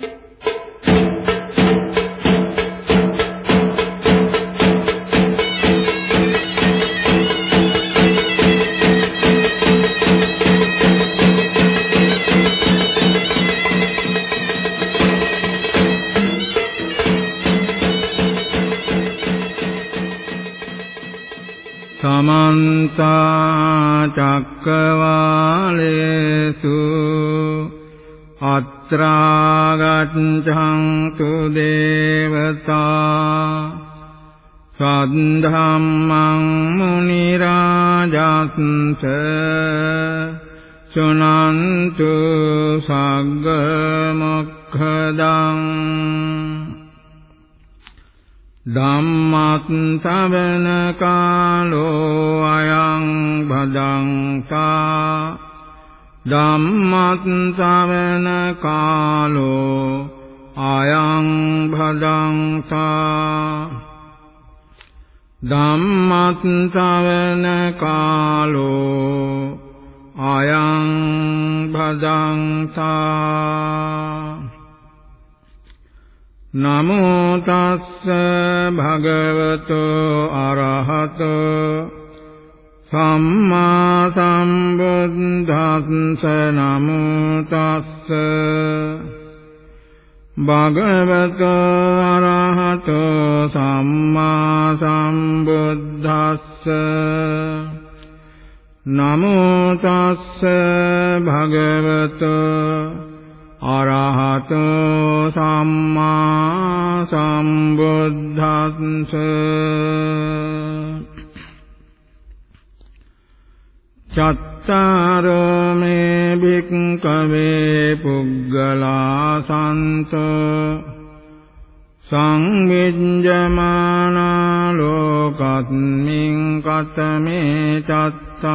you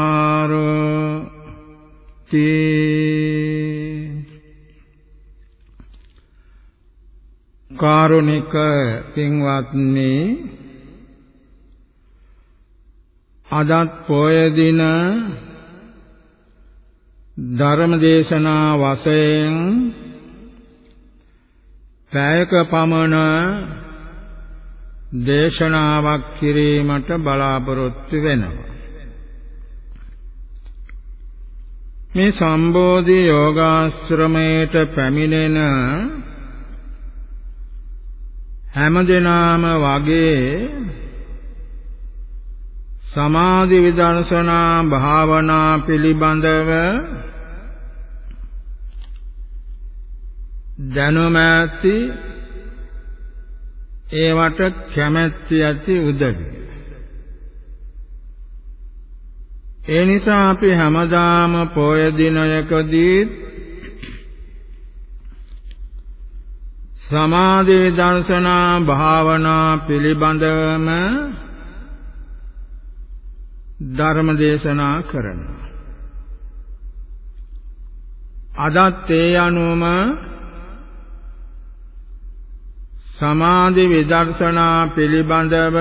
චත්තාරෝ තී කාරුණික පින්වත්නි අදත් පොය දින ධර්ම දේශනා වශයෙන් පැයක පමණ දේශනාවක් කිරීමට බලාපොරොත්තු වෙනවා. මේ සම්බෝධි යෝගාශ්‍රමයට පැමිණෙන හැමදෙනාම වගේ සමාධි විදර්ශනා භාවනා පිළිබඳව දැනුම ඇති ඒවට කැමැත්ත ඇති උදවි. ඒ නිසා අපි හැමදාම පොය දිනයකදී සමාධි දර්ශනා භාවනා පිළිබඳවම ධර්ම දේශනා කරනවා. අදත් ඒ අනුවම සමාධි විදර්ශනා පිළිබඳව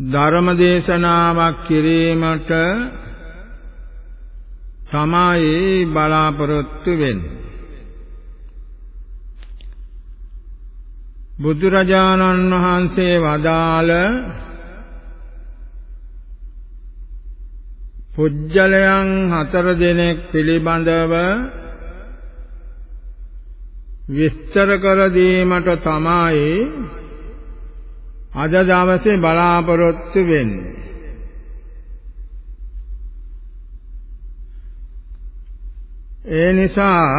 ධර්ම දේශනාවක් කිරීමට තමයි බලාපොරොත්තු වෙන්නේ. බුදුරජාණන් වහන්සේ වදාළ පුජ්‍යලයන් හතර දෙනෙක් පිළිබඳව විස්තර කර දීමට තමයි අද දවසේ බලාපොරොත්තු වෙන්නේ. ඒ නිසා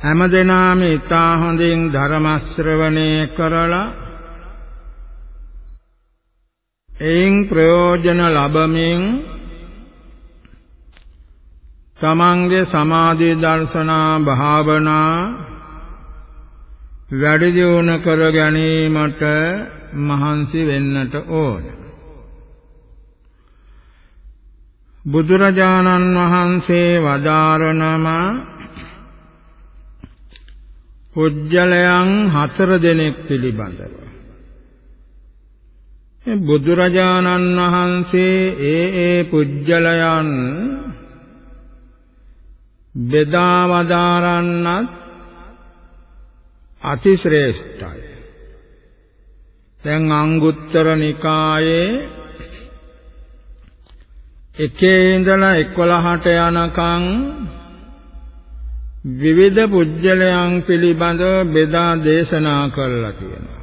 හැමදෙනාම ඊතා හොඳින් ධර්ම ශ්‍රවණය කරලා එයින් ප්‍රයෝජන ලබමින් තමන්ගේ සමාධි දර්ශනා භාවනා වැඩි දියුණු කර ගැනීමට මහන්සි වෙන්නට ඕන. බුදුරජාණන් වහන්සේ වදාරනම පුජ්‍යලයන් හතර දෙනෙක් පිළිබඳව බුදුරජාණන් වහන්සේ ඒ ඒ පුජ්‍යලයන් බෙදා වදාරන්නත් අතිශ්‍රේෂ්ඨයි. දැන් අංගුත්තර නිකායේ එකේ ඉඳලා 11ට යනකම් විවිධ පුජ්‍යලයන් පිළිබඳව බෙදා දේශනා කළා තියෙනවා.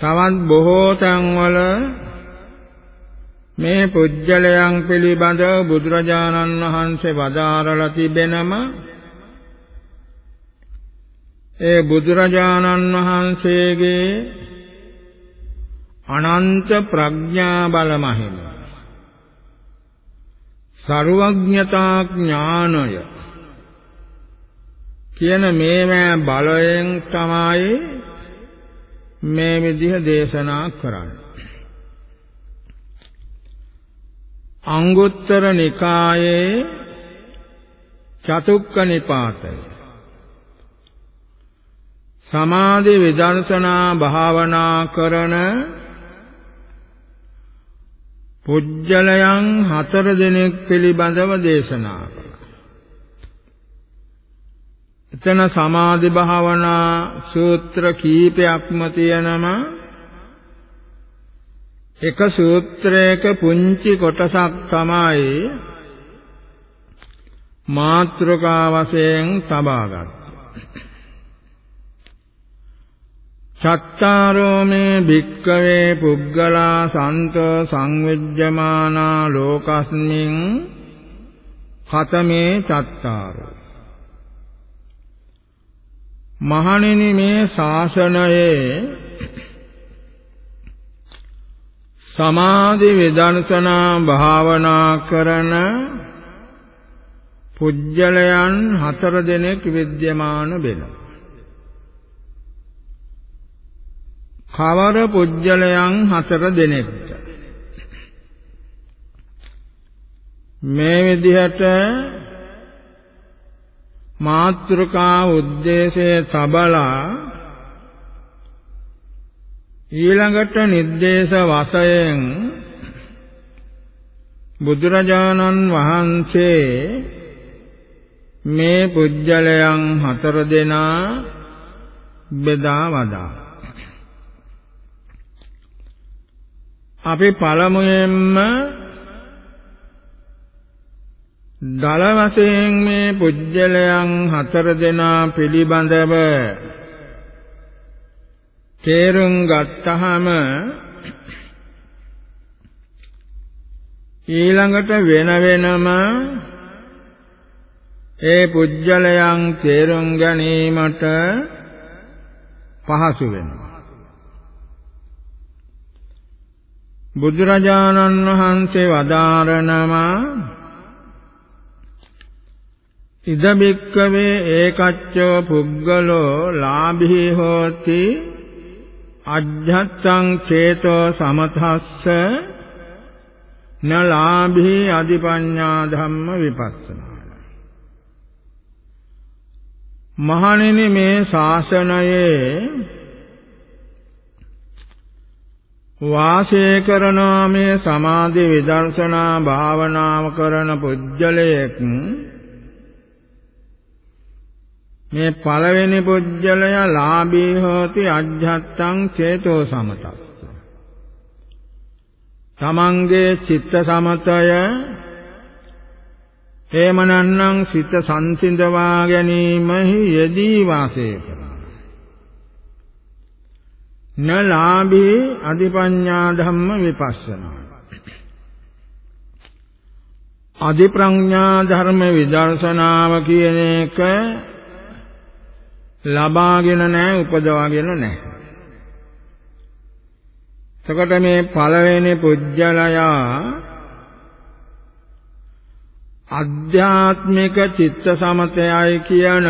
තවත් බොහෝ තැන්වල මේ පුජ්‍යලයන් පිළිබඳව බුදුරජාණන් වහන්සේ වදාරලා තිබෙනම ඒ බුදුරජාණන් වහන්සේගේ අනන්ත ප්‍රඥා බල මහිම. සර්වඥතා ඥානය කියන මේවැ බලයෙන් තමයි මේ විදිහ දේශනා කරන්නේ. අංගුත්තර නිකායේ චතුක්ක නිපාතය. සමාධි විදර්ශනා භාවනා කරන පුජ්‍යලයන් හතර දෙනෙක් පිළිබඳව දේශනා කළා. එතන සමාධි භාවනා සූත්‍ර කීපයක්ම තියෙනම එක සූත්‍රයක පුංචි කොටසක් තමයි මාත්‍රකා වශයෙන් තබාගත්තේ. චත්තාරෝ මේ භික්කවේ පුග්ගලා සන්ත සංවිජ්ජමානා ලෝකස්මින් කතමේ චත්තාරෝ. මහණෙනි මේ ශාසනයේ සමාධි විදර්ශනා භාවනා කරන පුජ්‍යලයන් හතර දෙනෙක් විද්‍යමාන වෙනවා. කවර පුජ්‍යලයන් හතර දෙනෙක්ට මේ විදිහට මාත්‍රකා උද්දේශය තබලා ඊළඟට නිर्देश වශයෙන් බුදුරජාණන් වහන්සේ මේ පුජ්‍යලයන් හතර දෙනා බෙදා වදා අපි පළමුවෙන්ම දල වශයෙන් මේ පුජ්‍යලයන් හතර දෙනා පිළිබඳව තේරුම් ගත්තහම ඊළඟට වෙන වෙනම ඒ පුජ්‍යලයන් තේරුම් ගැනීමට පහසු වෙනවා. බුදුරජාණන් වහන්සේ වදාරනවා ඉද බික්කවේ ඒකච්චෝ පුග්ගලෝ ලාභී හෝති අජ්ජත්තං චේතෝ සමතස්ස න ලාභී අධිපඤ්ඤා ධම්ම විපස්සනා මහණෙනි මේ ශාසනයේ වාසය කරනා මේ සමාධි විදර්ශනා භාවනාව කරන පුජ්‍යලයක්. මේ පළවෙනි පුජ්‍යලය ලාභී හෝති අජ්ජත්තං චේතෝ සමතස්ස. තමන්ගේ චිත්ත සමතය හේමනන්නම් සිත සංසිඳවා ගැනීමෙහි යෙදී වාසය කරනවා. න ලාභේ අධිපඤ්ඤා ධම්ම විපස්සනා අධිප්‍රඥා ධර්ම විදර්ශනාව කියන එක ලබාගෙන නැහැ උපදවාගෙන නැහැ. එතකොට මේ පළවෙනි පුජ්‍යලයා අධ්‍යාත්මික චිත්ත සමතයයි කියන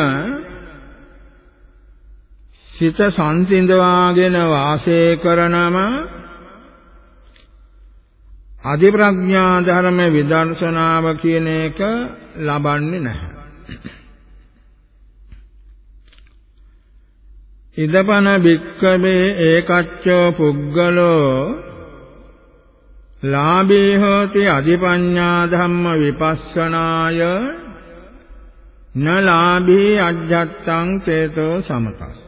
සිත සංසිඳවාගෙන වාසය කරනම අධිප්‍රඥා ධර්ම විදර්ශනාව කියන එක ලබන්නේ නැහැ. ඉදපන භික්කවේ ඒකච්චෝ පුග්ගලෝ ලාභේ හෝති අධිපඤ්ඤා ධම්ම විපස්සනාය න ලාභේ අජ්ජත්තං චේතෝ සමතස්ස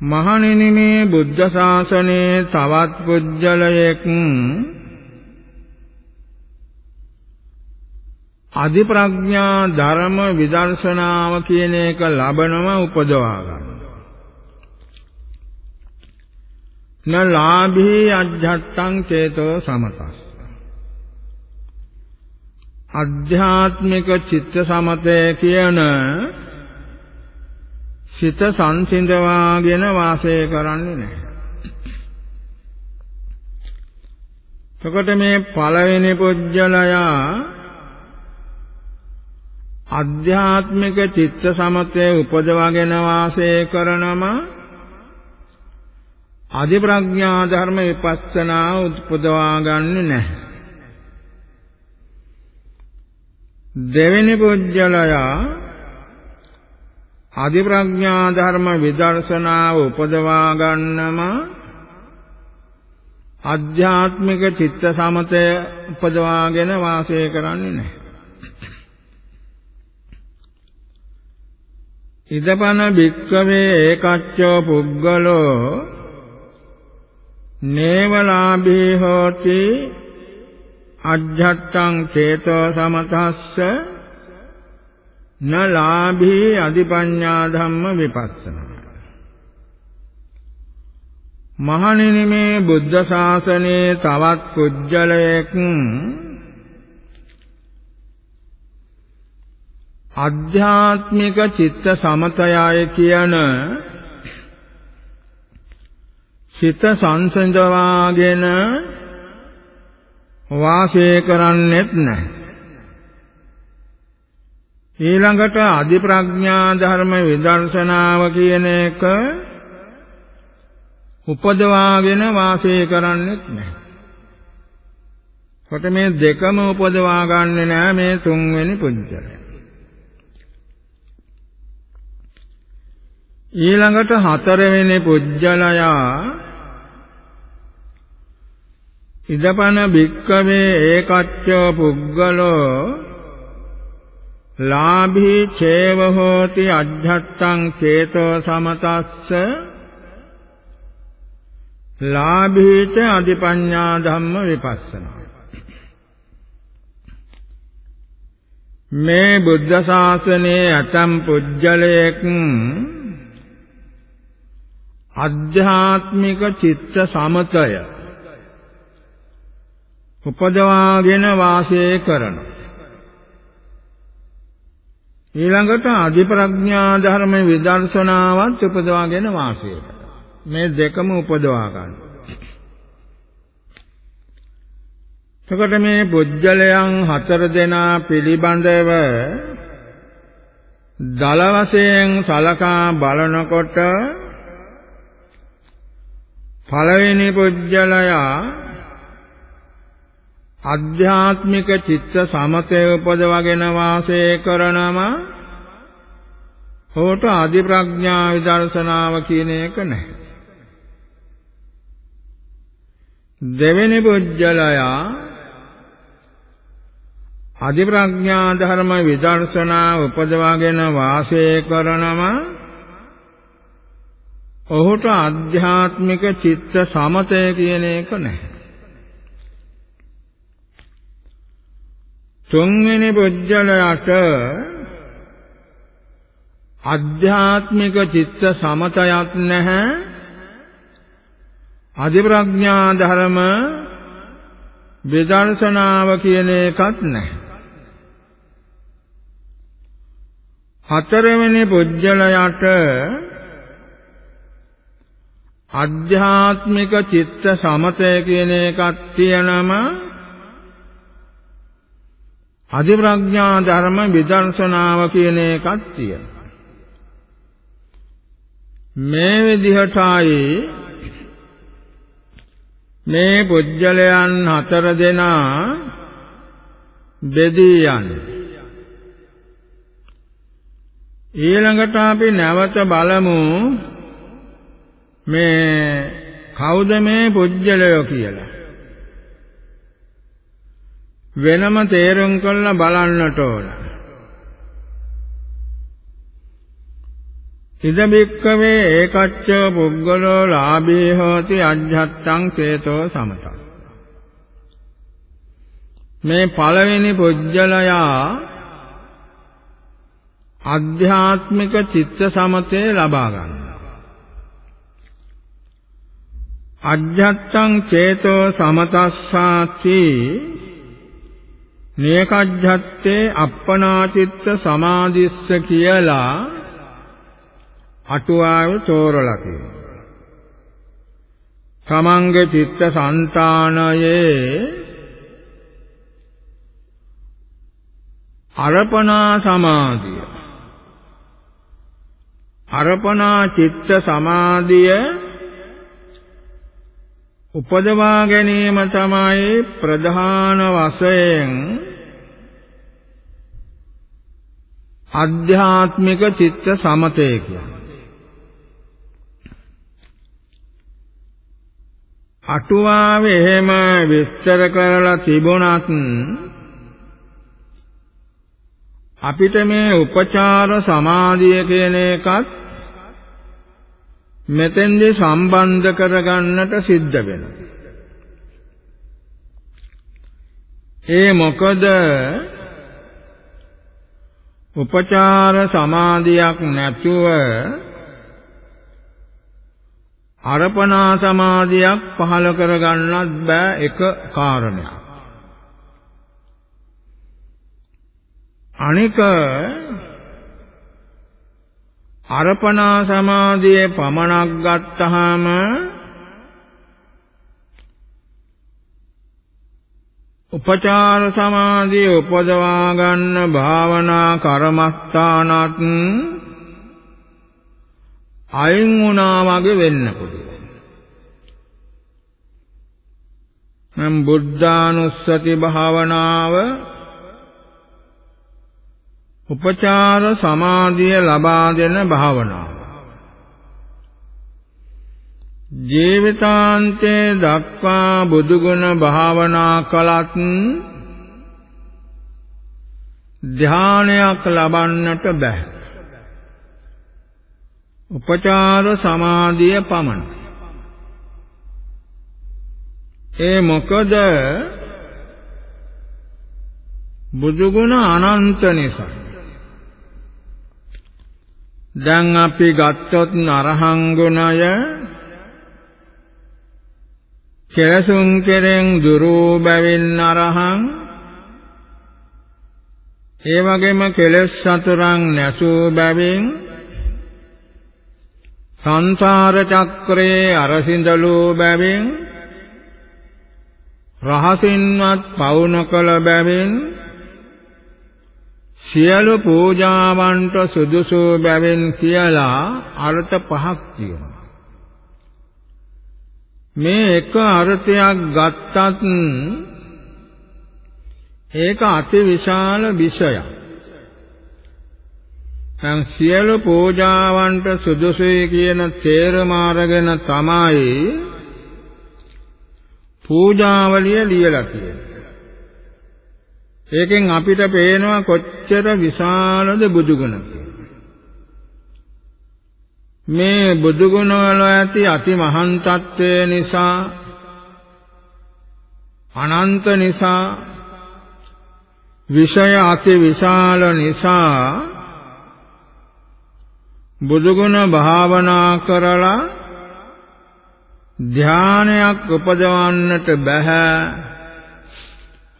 මහණෙනි මේ බුද්ධ ශාසනයේ තවත් පුජ්‍යලයෙක් අධි ප්‍රඥා ධර්ම විදර්ශනාව කියන එක ලබනම උපදවා ගන්න. න ලාභී අජ්ජත්තං චේතෝ සමතස්. අධ්‍යාත්මික චිත්ත සමතය කියන සිත සංසිඳවාගෙන වාසය කරන්නේ නැහැ. එතකොට මේ පළවෙනි පුජ්‍යලයා අධ්‍යාත්මික චිත්ත සමතේ උපදවාගෙන වාසය කරනම අධි ප්‍රඥා ධර්ම විපස්සනා උපදවා ගන්නෙ නැහැ. දෙවෙනි පුජ්‍යලයා අධි ප්‍රඥා ධර්ම විදර්ශනාව උපදවා ගන්නම ආධ්‍යාත්මික චිත්ත සමතය උපදවාගෙන වාසය කරන්නේ නැහැ. ඉදපන භික්කවේ ඒකච්චෝ පුද්ගලෝ නේවලාභී හෝති අජ්ජත්තං චේතෝ සමතස්ස න ලාභී අධිපඤ්ඤා ධම්ම විපස්සනා මහණෙනි මේ බුද්ධ ශාසනයේ තවත් කුජලයක් අධ්‍යාත්මික චිත්ත සමතයය කියන සිත සංසඳවාගෙන වාසය කරන්නෙත් නැහැ. ඊළඟට අධි ප්‍රඥා ධර්ම විදර්ශනාව කියන එක උපදවාගෙන වාසය කරන්නෙත් නැහැ. කොට මේ දෙකම උපදවා ගන්නෙ නෑ මේ තුන්වෙනි පුජ්‍යලය. ඊළඟට හතරවෙනි පුජ්‍යලයා ඉදපන භික්කවේ ඒකච්චෝ පුද්ගලෝ ලාභී චේව හෝති අජ්ජත්තං චේතෝ සමතස්ස. ලාභීච අධිපඤ්ඤා ධම්ම විපස්සනා. මේ බුද්ධ ශාසනයේ අතම් පුජ්‍යලයක් අධ්‍යාත්මික චිත්ත සමතය උපදවාගෙන වාසය කරන ඊළඟට අධි ප්‍රඥා ධර්ම විදර්ශනාවත් උපදවාගෙන වාසය මේ දෙකම උපදවා ගන්න. එතකොට මේ පුජ්‍යලයන් හතර දෙනා පිළිබඳව දල වශයෙන් සලකා බලනකොට පළවෙනි පුජ්‍යලයා අධ්‍යාත්මික චිත්ත සමතය උපදවගෙන වාසය කරනම හොට ආදි ප්‍රඥා විදර්ශනාව කියන එක නැහැ. දෙවෙනි පුජ්‍යලයා ආදි ප්‍රඥා ධර්ම විදර්ශනා උපදවාගෙන වාසය කරනම ඔහුට ආධ්‍යාත්මික චිත්ත සමතය කියන එක නැහැ. තුන්වෙනි පුජ්‍යලයට ආධ්‍යාත්මික චිත්ත සමතයක් නැහැ. අධිප්‍රඥා ධර්ම විදර්ශනාව කියන එකත් නැහැ. හතරවෙනි පුජ්‍යලයට අධ්‍යාත්මික චිත්ත සමතය කියන එකක් තියෙනම අධිප්‍රඥා ධර්ම විදර්ශනාව කියන එකක් තියෙනවා. මේ විදිහටයි මේ පුජ්‍යලයන් හතර දෙනා බෙදී යන්නේ. ඊළඟට අපි නැවත බලමු මේ කවුද මේ පුජ්‍යලය කියලා. වෙනම තේරුම් කරලා බලන්නට ඕන. ඉද බික්කවේ ඒකච්ච පුද්ගලෝ ලාභී හෝති අජ්ජත්තං චේතෝ සමතං මේ පළවෙනි පුජ්‍යලයා ආධ්‍යාත්මික චිත්ත සමතේ ලබා ගන්නවා අජ්ජත්තං චේතෝ සමතස්සාති නේකජ්ජත්තේ අප්පනාචිත්ත සමාධිස්ස කියලා අටුවාවේ තෝරලා තියෙනවා. තමන්ගේ චිත්ත સંතානයේ අර්පණා සමාධිය අර්පණා චිත්ත සමාධිය උපදවා ගැනීම තමයි ප්‍රධාන වශයෙන් ආධ්‍යාත්මික චිත්ත සමතය කියන්නේ. අටුවාවේ එහෙම විස්තර කරලා තිබුණත් අපිට මේ උපචාර සමාධිය කියන එකත් මෙතෙන්දී සම්බන්ධ කරගන්නට සිද්ධ වෙනවා. ඒ මොකද උපචාර සමාධියක් නැතුව අර්පණා සමාධියක් පහළ කරගන්නත් බෑ එක කාරණයක්. අනික අර්පණා සමාධියේ පමණක් ගත්තාම උපචාර සමාධිය උපදවා ගන්න භාවනා කර්මස්ථානත් අයින් වුණා වගේ වෙන්න පුළුවන්. මම බුද්ධානුස්සති භාවනාව උපචාර සමාධිය ලබා දෙන භාවනාව. ජීවිතාන්තයේ දක්වා බුදුගුණ භාවනා කලත් ධානයක් ලබන්නට බෑ. උපචාර සමාධිය පමණයි. ඒ මොකද බුදුගුණ අනන්ත නිසා දැන් අපි ගත්තොත් අරහං ගුණය කෙලසුන් කෙරෙන් දුරු බැවින් අරහං ඒ වගේම කෙලස් සතරන් නැසූ බැවින් සංසාර චක්‍රයේ අරසින්දලූ බැවින් රහසින්වත් පවුන කළ බැවින් සියලු පූජාවන්ට සුදුසු බැවින් කියලා අර්ථ පහක් තියෙනවා. මේ එක අර්ථයක් ගත්තත් ඒක අතිවිශාල විෂයක්. දැන් සියලු පූජාවන්ට සුදුසුයි කියන තේරම අරගෙන තමයි පූජාවලිය ලියලා තියෙන්නේ. ඒකෙන් අපිට පේනවා කොච්චර විශාලද බුදුගුණ මේ බුදුගුණ වල ඇති අති මහාන් තත්ත්වය නිසා අනන්ත නිසා විෂය අති විශාල නිසා බුදුගුණ භාවනා කරලා ධානයක් උපදවන්නට බෑ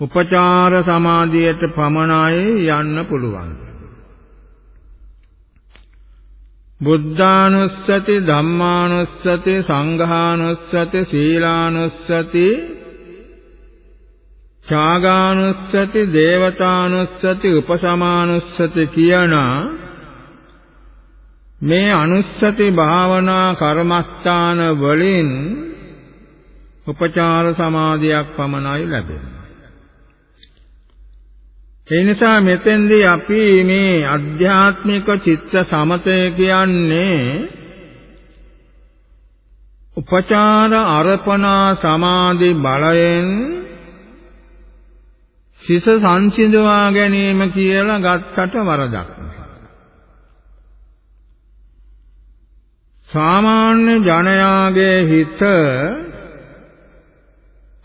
උපචාර සමාධියට පමණයි යන්න පුළුවන්. බුද්ධානුස්සති ධම්මානුස්සති සංඝානුස්සති සීලානුස්සති ත්‍යාගානුස්සති දේවතානුස්සති උපසමානුස්සති කියන මේ අනුස්සති භාවනා කර්මස්ථාන වලින් උපචාර සමාධියක් පමණයි ලැබෙන්නේ. ඒ නිසා මෙතෙන්දී අපි මේ අධ්‍යාත්මික චිත්ත සමතය කියන්නේ උපචාර අර්පණා සමාධි බලයෙන් සිස සංසිඳවා ගැනීම කියලා ගත්තට වරදක් සාමාන්‍ය ජනයාගේ හිත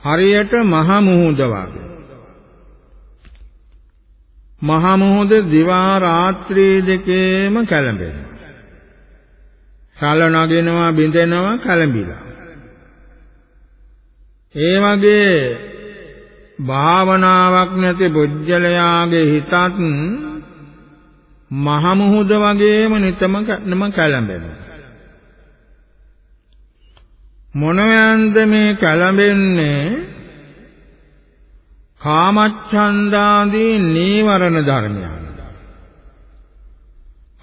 හරියට මහ මුහුද වගේ. මහ මුහුද දිවා රාත්‍රී දෙකේම කැළඹෙනවා සල නගිනවා බිඳෙනවා කැළඹිලා. ඒ වගේ භාවනාවක් නැති බුද්ධලයාගේ හිතත් මහ මුහුද වගේම නිතම නම කැළඹෙනවා. මොනවැන්ද මේ කැළඹෙන්නේ? කාමච්ඡන්දාදී නීවරණ ධර්මයන්.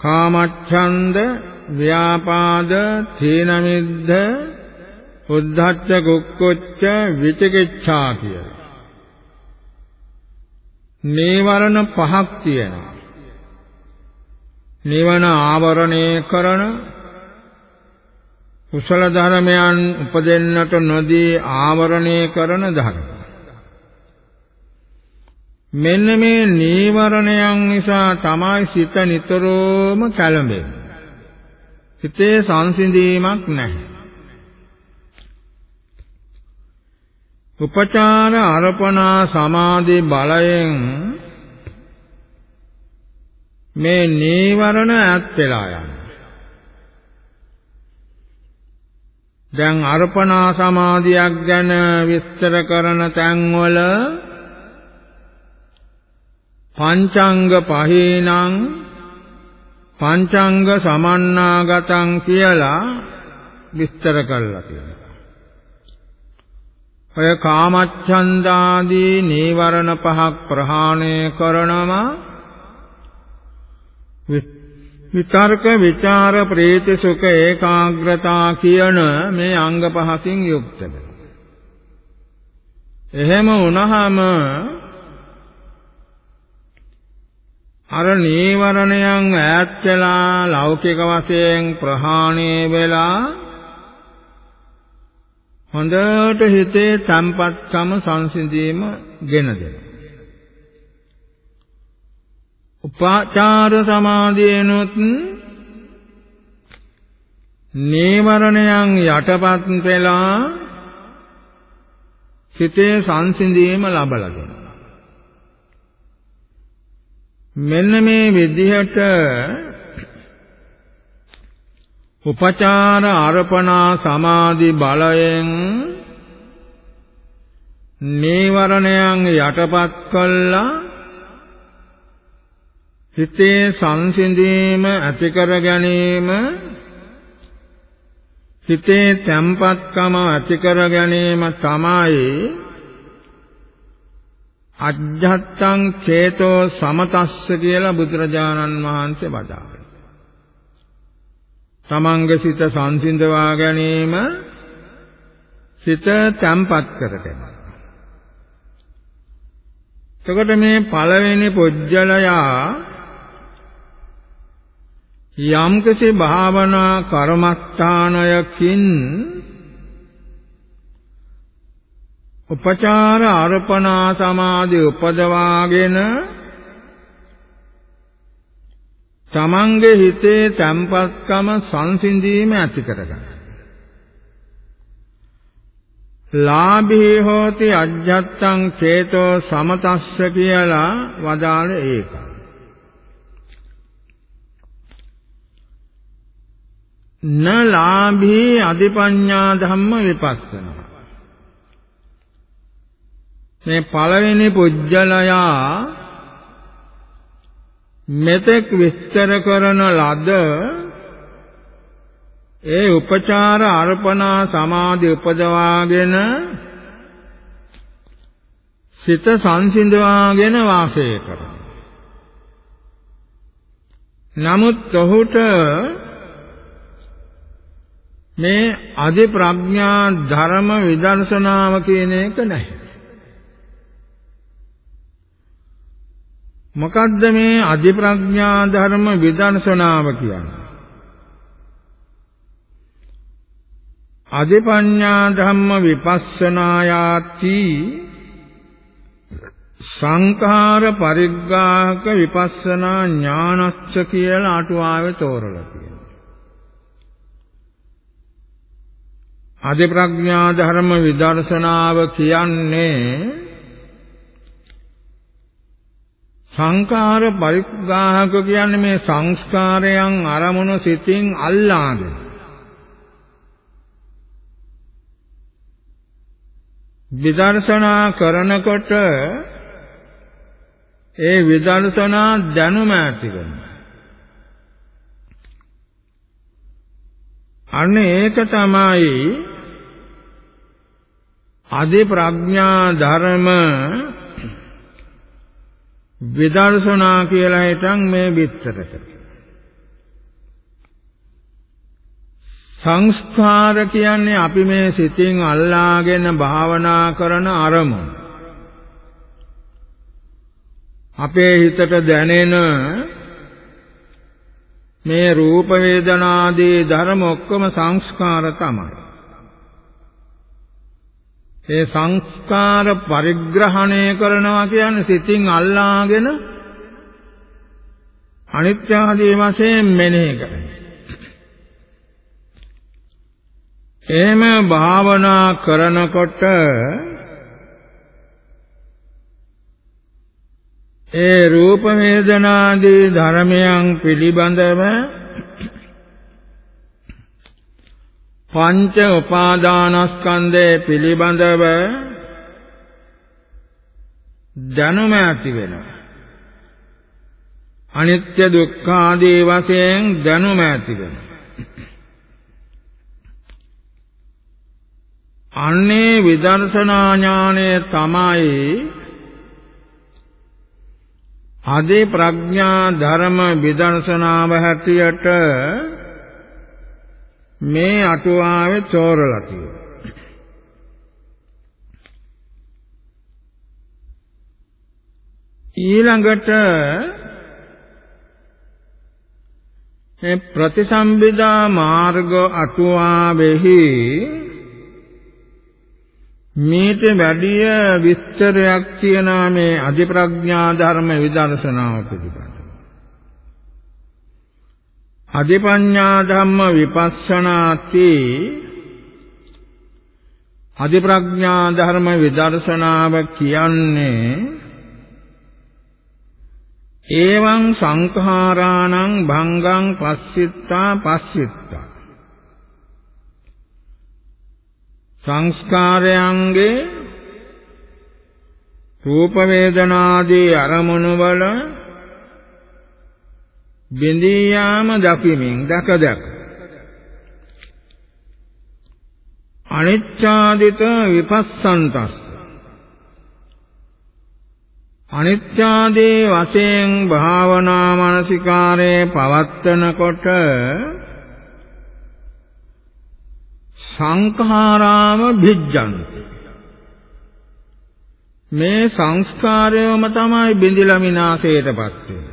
කාමච්ඡන්ද ව්‍යාපාද තීන මිද්ධ උද්ධච්ච කුක්කුච්ච විචිකිච්ඡා කියලා නීවරණ පහක් තියෙනවා. නිවන ආවරණය කරන කුසල ධර්මයන් උපදෙන්නට නොදී ආවරණය කරන ධර්ම. මෙන්න මේ නීවරණයන් නිසා තමයි සිත නිතරම කැළඹෙන්නේ හිතේ සංසිඳීමක් නැහැ. උපචාර අර්පණා සමාධි බලයෙන් මේ නීවරණ ඈත් වෙලා යනවා. දැන් අර්පණා සමාධියක් ගැන විස්තර කරන තැන්වල පංචංග පහේනං පංචංග සමන්නාගතං කියලා විස්තර කරලා තියෙනවා. ඔය කාමච්ඡන්දාදී නීවරණ පහක් ප්‍රහාණය කරනම විතර්ක විචාර ප්‍රීති සුඛ ඒකාග්‍රතා කියන මේ අංග පහකින් යුක්ත එහෙම වුණාම අර නීවරණයන් ඈත් වෙලා ලෞකික වශයෙන් ප්‍රහාණය වෙලා හොඳට හිතේ තම්පත්කම සංසිඳීම ගෙන දෙනවා. උපාචාර සමාධියනොත් නීවරණයන් යටපත් වෙලා හිතේ සංසිඳීම ලබලා දෙනවා. මෙන්න මේ විදිහට උපචාර අර්පණා සමාධි බලයෙන් නීවරණයන් යටපත් කළා. හිතේ සංසිඳීම ඇති කර ගැනීම හිතේ තැම්පත්කම ඇති කර ගැනීම තමයි අජ්ජත්තං චේතෝ සමතස්ස කියලා බුදුරජාණන් වහන්සේ වදාළා. තමන්ගේ සිත සංසිඳවා ගැනීම සිත තැම්පත් කරගන්න. එතකොට මේ පළවෙනි පුජ්‍යලයා යම්කිසි භාවනා කර්මස්ථානයකින් උපචාර අර්පණා සමාධි උපදවාගෙන තමන්ගේ හිතේ තැම්පත්කම සංසිඳීම ඇති කරගන්න. ලාභී හෝති අජ්ජත්තං චේතෝ සමතස්ස කියලා වදාළ ඒක. න ලාභී අධිපඤ්ඤා ධම්ම විපස්සනා මේ පළවෙනි පුජ්‍යලයා මෙතෙක් විස්තර කරන ලද ඒ උපචාර අර්පණා සමාධි උපදවාගෙන සිත සංසිඳවාගෙන වාසය කරනවා. නමුත් ඔහුට මේ අධි ප්‍රඥා ධර්ම විදර්ශනාව කියන එක නැහැ. මොකද්ද මේ අධි ප්‍රඥා ධර්ම විදර්ශනාව කියන්නේ? අධිපඤ්ඤා ධම්ම විපස්සනායාති සංඛාර පරිග්ගාහක විපස්සනා ඥානස්ස කියලා අටුවාවේ තෝරලා තියෙනවා. අධිප්‍රඥා ධර්ම විදර්ශනාව කියන්නේ සංඛාර පරිග්ගාහක කියන්නේ මේ සංස්කාරයන් අරමුණු සිතින් අල්ලාගෙන විදර්ශනා කරනකොට ඒ විදර්ශනා දැනුම ඇති වෙනවා. අන්න ඒක තමයි අධි ප්‍රඥා ධර්ම විදර්ශනා කියලා හිටන් මේ විස්තර සංස්කාර කියන්නේ අපි මේ සිතින් අල්ලාගෙන භාවනා කරන අරමුණ අපේ හිතට දැනෙන මේ රූප වේදනාදී ධර්ම ඔක්කොම සංස්කාර තමයි. ඒ සංස්කාර පරිග්‍රහණය කරනවා කියන්නේ සිතින් අල්ලාගෙන අනිත්‍ය ආදී වශයෙන් මෙනෙහි කරන. එහෙම භාවනා කරනකොට ඒ රූප වේදනාදී ධර්මයන් පිළිබඳව පංච උපාදානස්කන්ධය පිළිබඳව දැනුම ඇති වෙනවා. අනිත්‍ය දුක්ඛ ආදී වශයෙන් දැනුම ඇති වෙනවා. අන්නේ විදර්ශනා ඥානය තමයි අදේ ප්‍රඥා ධර්ම විදර්ශනාව හැටියට මේ අටුවාවේ චෝරලා තියෙනවා. ඊළඟට මේ ප්‍රතිසම්බිදා මාර්ග අටුවාවෙහි මේට වැඩිය විස්තරයක් තියනා මේ අධිප්‍රඥා ධර්ම විදර්ශනාව පිළිබඳව. අධිපඤ්ඤා ධම්ම විපස්සනාති අධිප්‍රඥා ධර්ම විදර්ශනාව කියන්නේ ඒවං සංඛාරාණං භංගං පස්සිට්ඨා පස්සිට්ඨා සංස්කාරයන්ගේ රූප වේදනාදී අරමුණු වල බිඳී යාම දකිමින් දක දක. අනිච්ඡාදිත විපස්සන්තස් අනිත්‍යාදී වශයෙන් භාවනා මානසිකාරයේ පවත්තනකොට සංඛාරාම භිජ්ජන්ති. මේ සංස්කාරයම තමයි බිඳිලා විනාශයටපත් වෙන්නේ.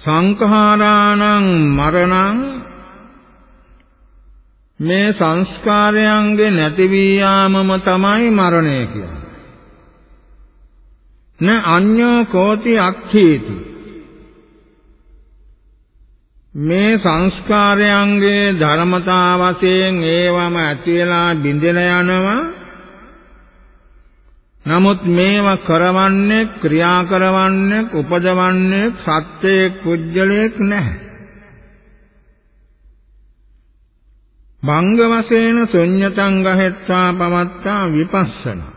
සංඛාරාණං මරණං මේ සංස්කාරයන්ගේ නැති වී යාමම තමයි මරණය කියන්නේ. න අඤ්ඤෝ කෝටි අක්ඛේති. මේ සංස්කාරයන්ගේ ධර්මතා වශයෙන් ඒවම ඇති වෙලා බිඳෙන යනවා. නමුත් මේවා කරවන්නේ ක්‍රියා කරවන්නේ උපදවන්නේ සත්‍යයේ කුජලයක් නැහැ. භංග වශයෙන් ශුඤ්ඤතං ගහෙත්වා පවත්තා විපස්සනා.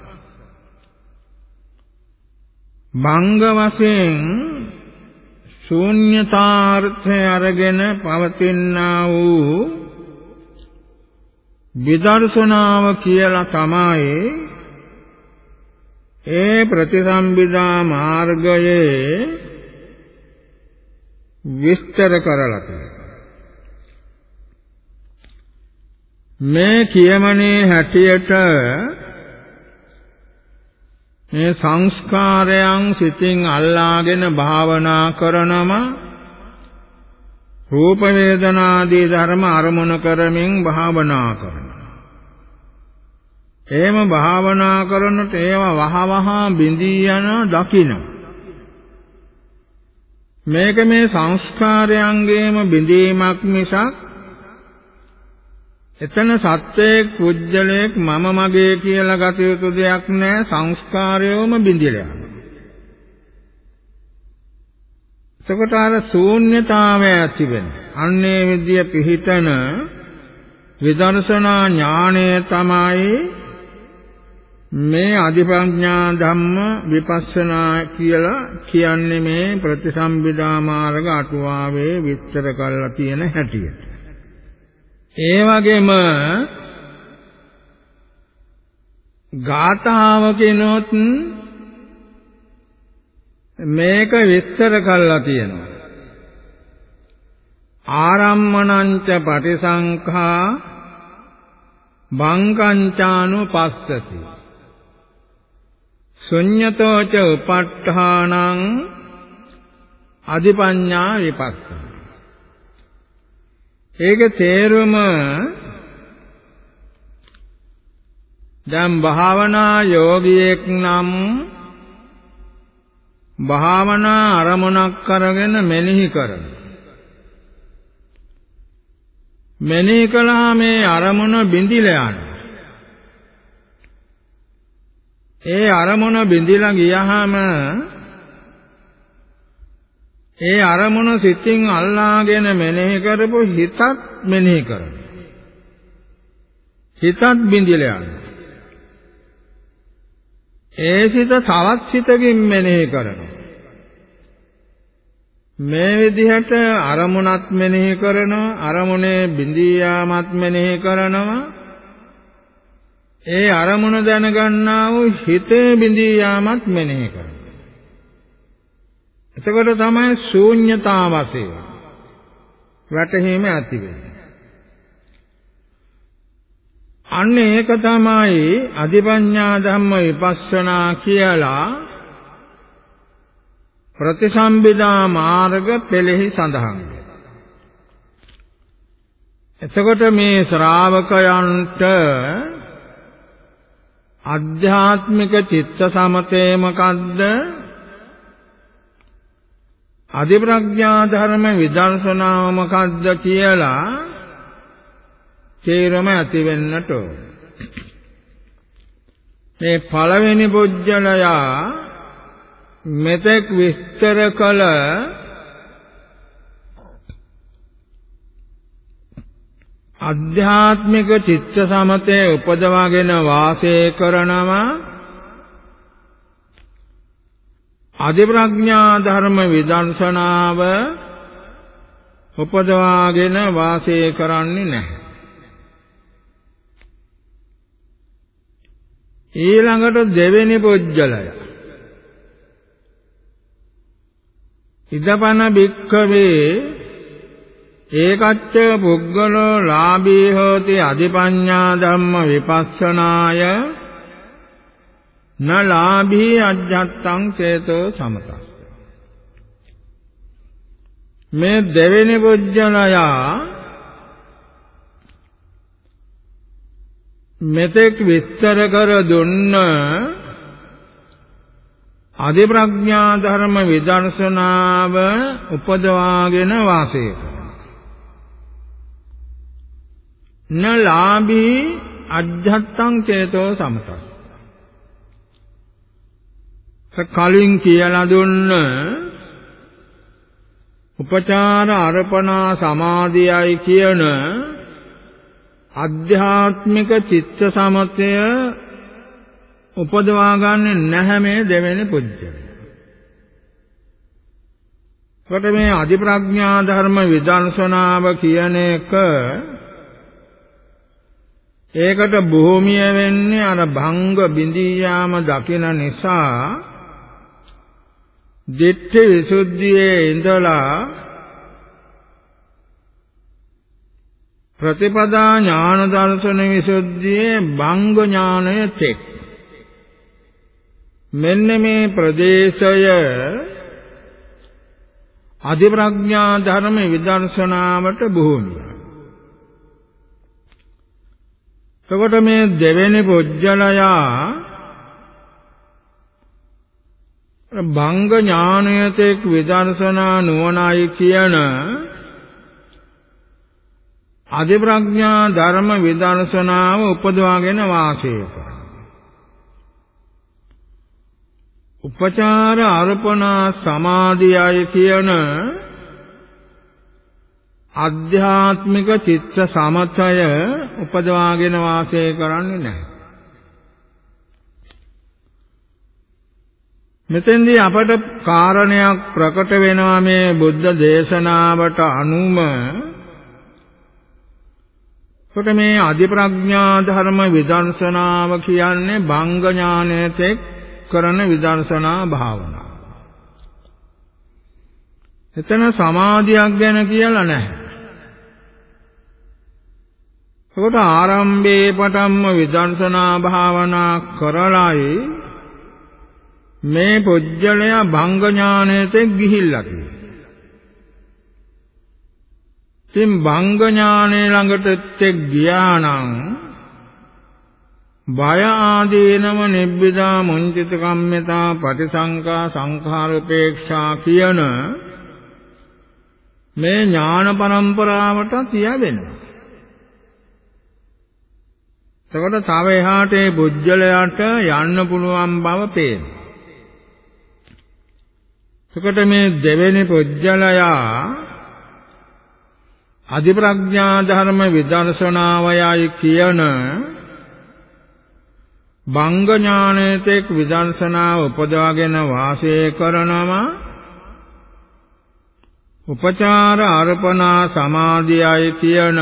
භංග වශයෙන් ශූන්‍යතාර්ථය අරගෙන පවතිනා වූ විදර්ශනාව කියලා තමයි ඒ ප්‍රතිසම්බිදා මාර්ගයේ විස්තර කරලා තියෙනවා මේ කියමනේ හැටියට මේ සංස්කාරයන් සිතින් අල්ලාගෙන භාවනා කරනම රූප වේදනාදී ධර්ම අරමුණු කරමින් භාවනා කරනවා. එහෙම භාවනා කරනට ඒවා වහවහ බිඳී යන දකින්න. මේක මේ සංස්කාරයන්ගේම බිඳීමක් මිසක් එතන සත්‍යයක් කුජලයක් මම මගේ කියලා ගත යුතු දෙයක් නෑ සංස්කාරයෝම බිඳිලා යනවා. එතකොට අර ශූන්‍යතාවය ඇති වෙන. අන්නේ විදිය පිහිටන විදර්ශනා ඥාණය තමයි මේ අධිපඥා ධම්ම විපස්සනා කියලා කියන්නේ මේ ප්‍රතිසම්බිදා මාර්ග අටුවාවේ විස්තර කරලා තියෙන හැටියට. ඒ වගේම ගාථාවකිනොත් මේක විස්තර කරලා තියෙනවා. ආරම්මණංච පටිසංඛා බංකංචානුපස්සති ශුඤ්ඤතෝච උපට්ඨානං අධිපඤ්ඤා විපස්සන. ඒක තේරුම දැන් භාවනා යෝගියෙක් නම් භාවනා අරමුණක් කරගෙන මෙනෙහි කරන. මෙනෙහි කළා මේ අරමුණ බිඳිලා යන ඒ අරමුණ බිඳිලා ගියහම ඒ අරමුණ සිතින් අල්ලාගෙන මෙනෙහි කරපු හිතත් මෙනෙහි කරනවා. හිතත් බිඳිලා යනවා. ඒ සිත තවත් සිතකින් මෙනෙහි කරනවා. මේ විදිහට අරමුණත් මෙනෙහි කරනවා අරමුණේ බිඳී යාමත් මෙනෙහි කරනවා ඒ අරමුණ දැනගන්නා වූ හිතේ බිඳී යාමත් මෙනෙහි කරනවා එතකොට තමයි ශූන්‍යතාවසේ වැටහීම ඇති වෙන්නේ. අන්න ඒක තමයි අධිපඤ්ඤා ධම්ම විපස්සනා කියලා ප්‍රතිසම්බිදා මාර්ග පෙළෙහි සඳහන් එතකොට මේ ශ්‍රාවකයන්ට අධ්‍යාත්මික චිත්ත සමතේ මොකද්ද? අධිප්‍රඥා ධර්ම විදර්ශනාව මොකද්ද කියලා තේරම ඇති වෙන්නට මේ පළවෙනි පුජ්‍යලයා මෙතෙක් විස්තර කළ අධ්‍යාත්මික චිත්ත සමතේ උපදවාගෙන වාසය කරනවා අධිප්‍රඥා ධර්ම විදර්ශනාව උපදවාගෙන වාසය කරන්නේ නැහැ. ඊළඟට දෙවෙනි පුජ්‍යලය. ඉදපන භික්ඛවේ ඒකච්ච පුද්ගලෝ ලාභී හෝති අධිපඤ්ඤා ධම්ම විපස්සනාය. න ලාභී අජ්ජත්තං චේතෝ සමතස් මේ දෙවෙනි පුජ්‍යලයා මෙතෙක් විස්තර කර දුන්න අධිප්‍රඥා ධර්ම විදර්ශනාව උපදවාගෙන වාසය න ලාභී අජ්ජත්තං චේතෝ සමතස් කලින් කියලා දුන්න උපචාර අර්පණා සමාධියයි කියන අධ්‍යාත්මික චිත්ත සමතය උපදවා ගන්න නැහැ මේ දෙවෙනි පුජ්‍යය. කොට මේ අධිප්‍රඥා ධර්ම විදර්ශනාව කියන එක ඒකට භූමිය වෙන්නේ අර භංග බිඳී යාම දකින නිසා දිට්ඨි විසුද්ධියේ ඉඳලා ප්‍රතිපදා ඥාන දර්ශන විසුද්ධියේ භංග ඥානය තෙක් මෙන්න මේ ප්‍රදේශය අධි ප්‍රඥා ධර්ම විදර්ශනාවට භූමිය. එතකොට මේ දෙවෙනි පුජ්‍යලයා භංග ඥානයතෙක් විදර්ශනා නුවණයි කියන අධි ප්‍රඥා ධර්ම විදර්ශනාව උපදවාගෙන වාසය කරනවා. උපචාර අර්පණා සමාධියයි කියන ආධ්‍යාත්මික චිත්ත සමතය උපදවාගෙන වාසය කරන්නේ නැහැ. මෙතෙන්දී අපට කාරණයක් ප්‍රකට වෙනවා මේ බුද්ධ දේශනාවට අනුම කොට මේ අධි ප්‍රඥා ධර්ම විදර්ශනාව කියන්නේ භංග ඥානයේතෙක් කරන විදර්ශනා භාවනාව. එතන සමාධියක් ගැන කියලා නැහැ. ඒකට ආරම්භයේ පටන්ම විදර්ශනා භාවනා කරලයි මේ පුජ්‍යලයා භංග ඥානයට ගිහිල්ලා තියෙන්නේ. ඉතින් භංග ඥානේ ළඟට එක් ගියා නම් බය ආදීනම නිබ්බිදා මුංචිත කම්මතා පටිසංකා සංඛාරූපේක්ෂා කියන මේ ඥාන પરම්පරාවට තියවෙනවා. එතකොට තව එහාට ඒ බුද්ධලයට යන්න පුළුවන් බව පේනවා. එතකොට මේ දෙවෙනි පුජ්‍යලයා අධි ප්‍රඥා ධර්ම විදර්ශනාවයයි කියන බංග ඥානයේතෙක් විදර්ශනාව උපදවාගෙන වාසය කරනවා උපචාර අර්පණා සමාධියයි කියන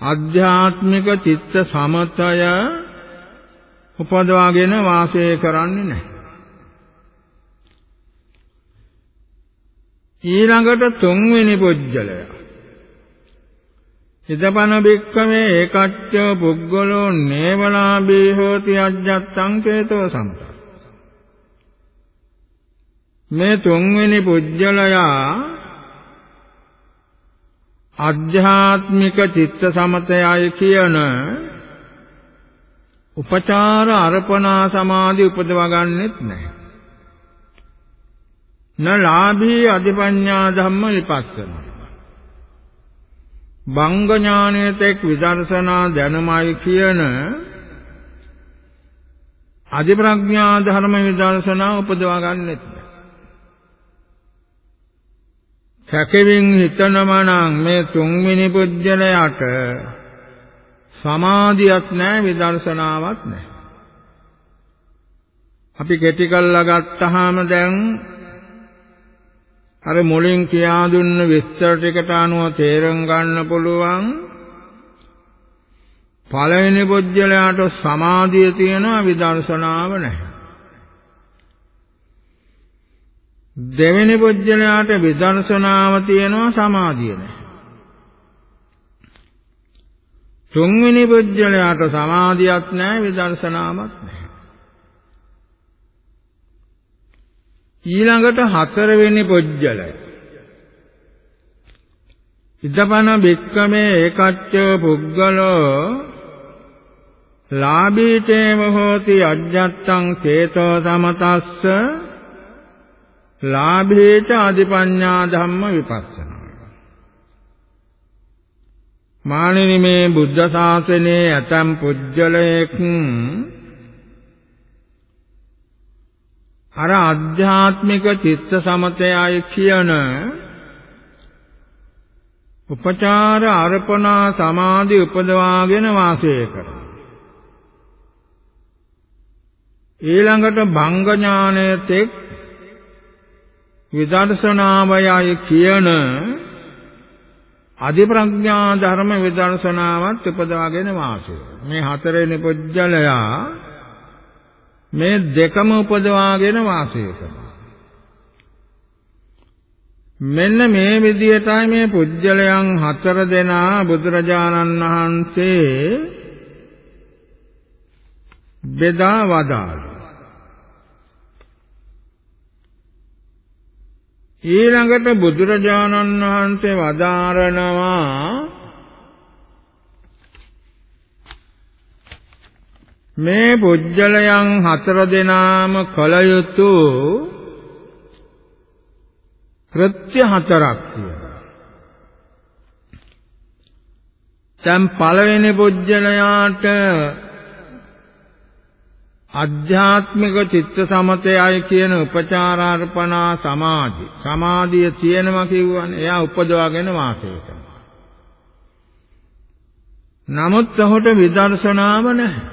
ආධ්‍යාත්මික චිත්ත සමතය උපදවාගෙන වාසය කරන්නේ නැහැ ඊළඟට තුන්වෙනි පුජ්‍යලය. හිතපන බික්කමේ ඒකච්ච පුද්ගලෝ නේවලාභී හෝති අජ්ජත්තං චේතෝ සම්පත. මේ තුන්වෙනි පුජ්‍යලයා ආධ්‍යාත්මික චිත්ත සමතයයි කියන උපචාර අර්පණා සමාධි උපදවා ගන්නෙත් නැහැ. න ලාභී අධිපඤ්ඤා ධම්ම විපස්සනා බංග ඥානයේතෙක් විදර්ශනා දැනුමයි කියන අධි ප්‍රඥා ධර්ම විදර්ශනා උපදවා සැකෙමින් හිතනම නම් මේ තුන්වෙනි පුජ්‍යලයට සමාධියක් නැහැ විදර්ශනාවක් නැහැ අපි කෙටි කල්ලා ගත්තාම දැන් අර මුලින් කියා දුන්න විස්තර ටිකට අනුව තේරුම් ගන්න පුළුවන් පළවෙනි පුජ්‍යලයට සමාධිය තියෙනවා විදර්ශනාව නැහැ. දෙවෙනි පුජ්‍යලයට විදර්ශනාව තියෙනවා සමාධිය නැහැ. තුන්වෙනි පුජ්‍යලයට සමාධියක් නැහැ විදර්ශනාවක් නැහැ. ඊළඟට හතරවෙනි පොජ්ජලය ඉදපන බික්කමේ ඒකච්ච පුද්ගලෝ ලාභීතේව හෝති අජ්ජත්තං චේතෝ සමතස්ස ලාභේච අධිපඤ්ඤා ධම්ම විපස්සනා මානිනි මේ බුද්ධ ශාසනයේ ඇතම් පුජ්‍යලයක් අර ආධ්‍යාත්මික චිත්ත සමතයයි කියන උපචාර අර්පණා සමාධි උපදවාගෙන වාසය කරනවා. ඊළඟට භංග ඥානයේතෙක් විදර්ශනාවයයි කියන අධි ප්‍රඥා ධර්ම විදර්ශනාවත් උපදවාගෙන වාසය. මේ හතරෙනි පුජ්‍යලයා මේ දෙකම උපදවාගෙන වාසය කරනවා. මෙන්න මේ විදියටයි මේ පුජ්‍යලයන් හතර දෙනා බුදුරජාණන් වහන්සේ බෙදා වදාළා. ඊළඟට බුදුරජාණන් වහන්සේ වදාරනවා මේ පුජ්‍යලයන් හතර දෙනාම කල යුතු කෘත්‍ය හතරක් තියෙනවා. දැන් පළවෙනි පුජ්‍යලයාට අධ්‍යාත්මික චිත්ත සමතයයි කියන උපචාරාර්පණා සමාධි. සමාධිය තියෙනවා කිව්වනේ එයා උපදවාගෙන වාසය කරනවා. නමුත් ඔහුට විදර්ශනාව නැහැ.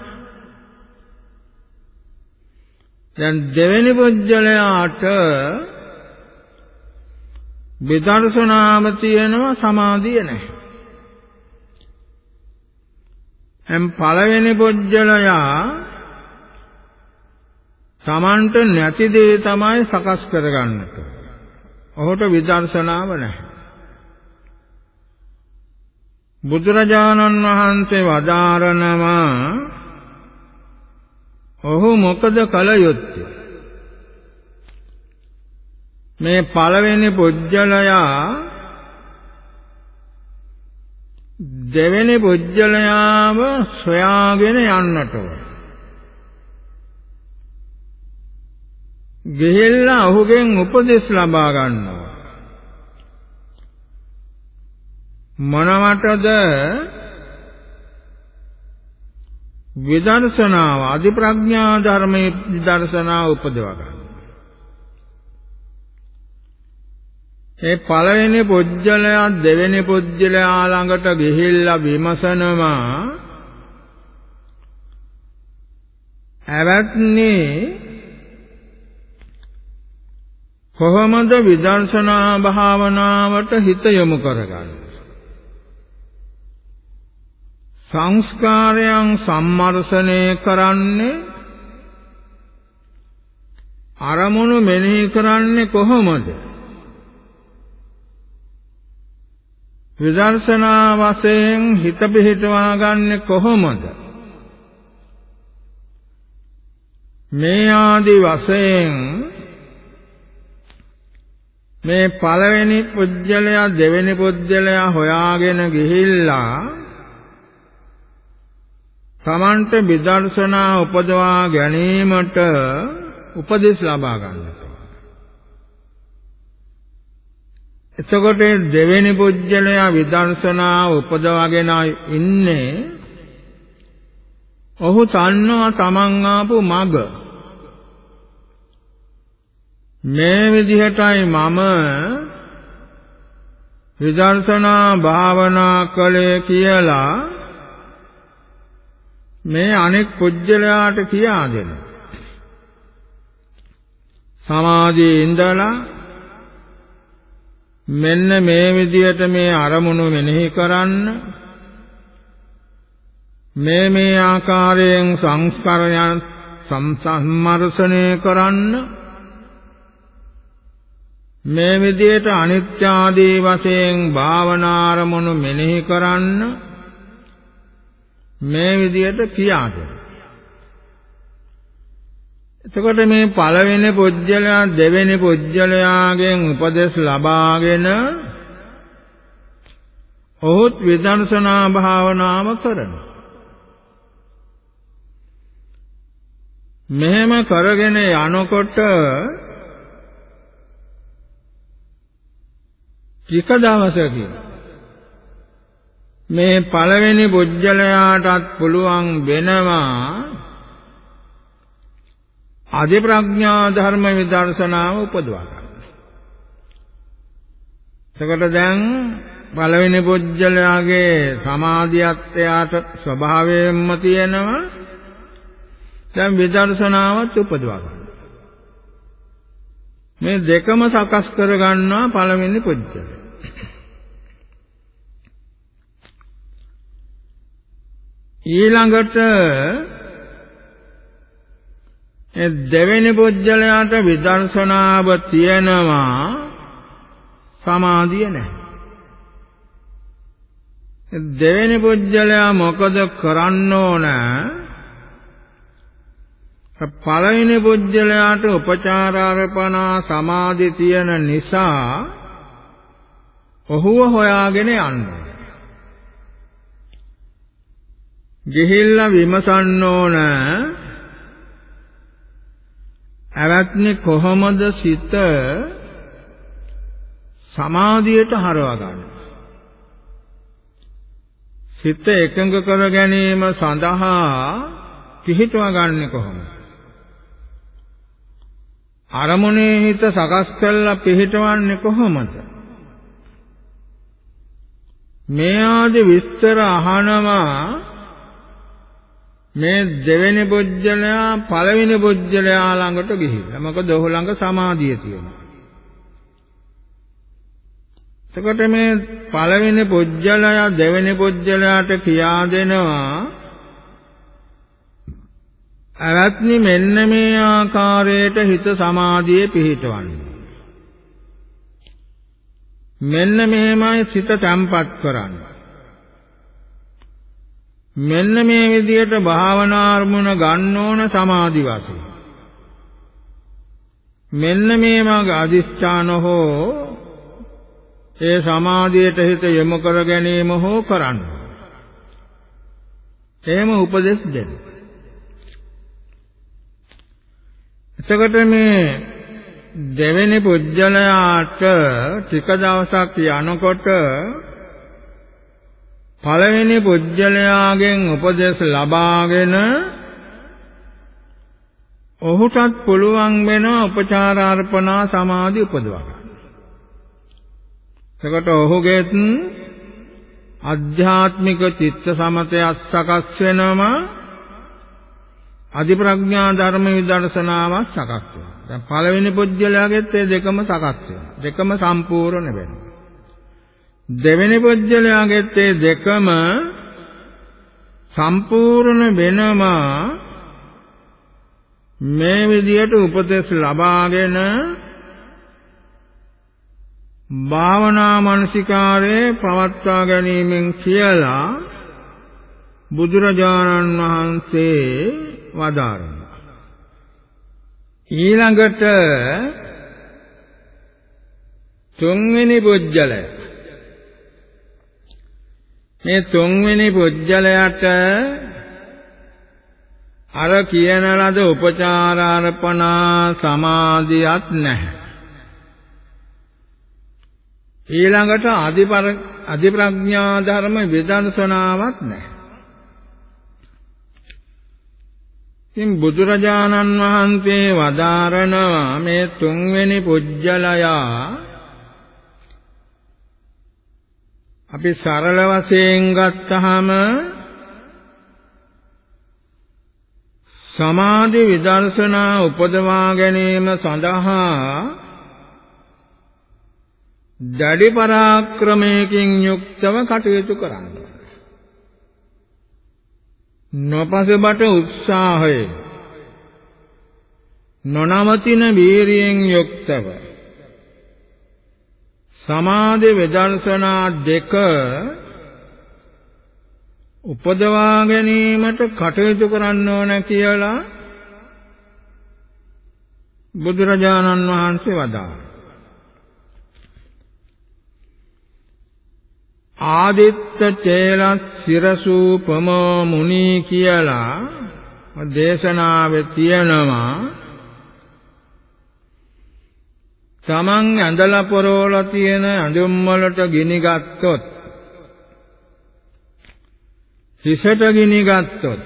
දැන් දෙවෙනි පුජ්‍යලයාට විදර්ශනාව තියෙනවා සමාධිය නැහැ. එම් පළවෙනි පුජ්‍යලයා Tamanට නැති දේ තමයි සකස් කරගන්නට. ඔහුට විදර්ශනාව නැහැ. බුදුරජාණන් වහන්සේ වදාරනවා ඔහු මොකද කල යුත්තේ? මේ පළවෙනි පුජ්‍යලයා දෙවෙනි පුජ්‍යලයාව සොයාගෙන යන්නට ඕන. ගෙහෙල්ලා ඔහුගෙන් උපදෙස් ලබා ගන්නවා. මොනවටද විදර්ශනාව අධි ප්‍රඥා ධර්මයේ විදර්ශනාව උපදවා ගන්න. ඒ පළවෙනි පුජ්‍යලයා දෙවෙනි පුජ්‍යලයා ළඟට ගිහිල්ලා විමසනවා ඇවත්නේ කොහොමද විදර්ශනා භාවනාවට හිත යොමු කරගන්නේ? සංස්කාරයන් සම්මර්ෂණය කරන්නේ අරමුණු මෙනෙහි කරන්නේ කොහොමද? විදර්ශනා වශයෙන් හිත පිහිටවා ගන්නෙ කොහොමද? මේ ආදි වශයෙන් මේ පළවෙනි පුජ්‍යලයා දෙවෙනි පුජ්‍යලයා හොයාගෙන ගිහිල්ලා තමන්ට විදර්ශනා උපදවා ගැනීමට උපදෙස් ලබා ගන්නට. එතකොට දෙවෙනි පුජ්‍යලයා විදර්ශනා උපදවාගෙන ඉන්නේ ඔහු තන්නවා තමන් ආපු මග මේ විදිහටයි මම විදර්ශනා භාවනා කළේ කියලා මේ අනෙක් පුජ්‍යලයාට කියා දෙන සමාධියේ ඉඳලා මෙන්න මේ විදිහට මේ අරමුණු මෙනෙහි කරන්න මේ මේ ආකාරයෙන් සංස්කරණයන් සම්සම්මර්ෂණය කරන්න මේ විදිහට අනිත්‍ය ආදී වශයෙන් භාවනා අරමුණු මෙනෙහි කරන්න මේ විදිහට කියාද? එතකොට මේ පළවෙනි පුජ්‍යලයා දෙවෙනි පුජ්‍යලයාගෙන් උපදෙස් ලබාගෙන ඔහුත් විදර්ශනා භාවනාව කරනවා. මෙහෙම කරගෙන යනකොට ටික දවසකින් මේ පළවෙනි බුද්ධලයාටත් පුළුවන් වෙනවා අධි ප්‍රඥා ධර්ම විදර්ශනාව උපදවා ගන්න. එතකොට දැන් පළවෙනි පුජ්‍යලයාගේ සමාධියත් එයාට ස්වභාවයෙන්ම තියෙනවා. දැන් විදර්ශනාවත් උපදවා ගන්න. මේ දෙකම සකස් කර ගන්නවා පළවෙනි පුජ්‍යලය. ඊළඟට ඒ දෙවෙනි පුජ්‍යලයට විදර්ශනාව තියෙනවා සමාධිය නැහැ. දෙවෙනි පුජ්‍යලයා මොකද කරන්න ඕන? පළවෙනි පුජ්‍යලයාට උපචාරාර්පණා සමාධි තියෙන නිසා ඔහුව හොයාගෙන යන්න. ගිහිල්ලා විමසන්න ඕන ඇවැත්නි කොහොමද සිත සමාධියට හරවා ගන්න. සිත එකඟ කර ගැනීම සඳහා පිහිටවා ගන්න කොහොමද? අරමුණේ හිත සකස් කරලා පිහිටවන්නේ කොහොමද? මේ ආදී විස්තර අහනවා මේ දෙවෙනි බොජ්ජලයා පළවෙනි බොජ්ජලයා ළඟට ගිහිල්ලා. මොකද ඔහු ළඟ සමාධිය තියෙනවා. එතකොට මේ පළවෙනි පුජ්‍යලයා දෙවෙනි පුජ්‍යලයාට කියා දෙනවා අරත්නි මෙන්න මේ ආකාරයට හිත සමාධියේ පිහිටවන්න. මෙන්න මෙහෙමයි සිත තැම්පත් කරන්න. මෙන්න මේ විදිහට භාවනා අරමුණ ගන්න ඕන සමාධි වශයෙන්. මෙන්න මේ මග අදිස්ථාන හෝ ඒ සමාධියට හිත යොමු කර ගැනීම හෝ කරන්න. එහෙම උපදෙස් දෙන්න. එතකොට මේ දෙවෙනි පුජ්‍යලයාට ටික දවසක් යනකොට පළවෙනි පුජ්‍යලයාගෙන් උපදෙස් ලබාගෙන ඔහුටත් පුළුවන් වෙන උපචාරාර්පණා සමාධි උපදවා එතකොට ඔහුගේත් අධ්‍යාත්මික චිත්ත සමතයක් සකස් වෙනම අධි ප්‍රඥා ධර්ම විදර්ශනාවක් සකස් වෙනවා. දැන් පළවෙනි පුජ්‍යලයාගෙත් මේ දෙකම සකස් වෙනවා. දෙකම සම්පූර්ණ වෙනවා. දෙවෙනි පුජ්‍යලයාගෙත් මේ දෙකම සම්පූර්ණ වෙනම මේ විදියට උපදෙස් ලබාගෙන භාවනා මානසිකාරයේ පවත්වා ගැනීමෙන් කියලා බුදුරජාණන් වහන්සේ වදාරනවා. ඊළඟට තුන්වෙනි පුජ්‍යලය මේ තුන්වෙනි පුජ්‍යලයට අර කියන ලද උපචාරාර්පණා සමාධියක් නැහැ ඊළඟට අධිපර අධිප්‍රඥා ධර්ම විදර්ශනාවක් නැහැ. ඉතින් බුදුරජාණන් වහන්සේ වදාරනවා මේ තුන්වෙනි පුජ්‍යලයා අපි සරල වශයෙන් ගත්තහම සමාධි විදර්ශනා උපදවා ගැනීම සඳහා දැඩි පරාක්‍රමයකින් යුක්තව කටයුතු කරන්න. නොපසබට උත්සාහය නොනවතින වීරියෙන් යුක්තව සමාධි විදර්ශනා දෙක උපදවා ගැනීමට කටයුතු කරන්න ඕන කියලා බුදුරජාණන් වහන්සේ වදාළා. ආදිත්ත චේලස් සිරසූපමෝ මුනි කියලා දේශනාවේ තියෙනවා තමන් ඇඳලා පොරවලා තියෙන ඇඳුම් වලට ගිනි ගත්තොත් හිසට ගිනි ගත්තොත්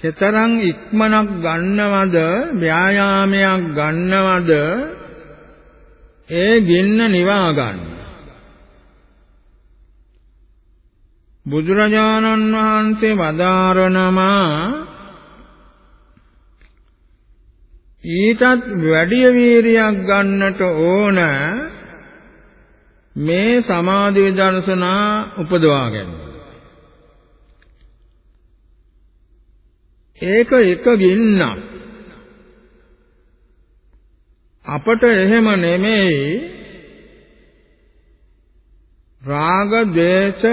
සතරං ඉක්මනක් ගන්නවද ව්‍යායාමයක් ගන්නවද ඒ ගින්න නිවා ගන්න. බුදුරජාණන් වහන්සේ වදාරනවා ඊටත් වැඩි වීරියක් ගන්නට ඕන මේ සමාධි විදර්ශනා උපදවා ගැනීම. ඒක එක ගින්නක්. අපට එහෙම නෙමෙයි රාග දේශ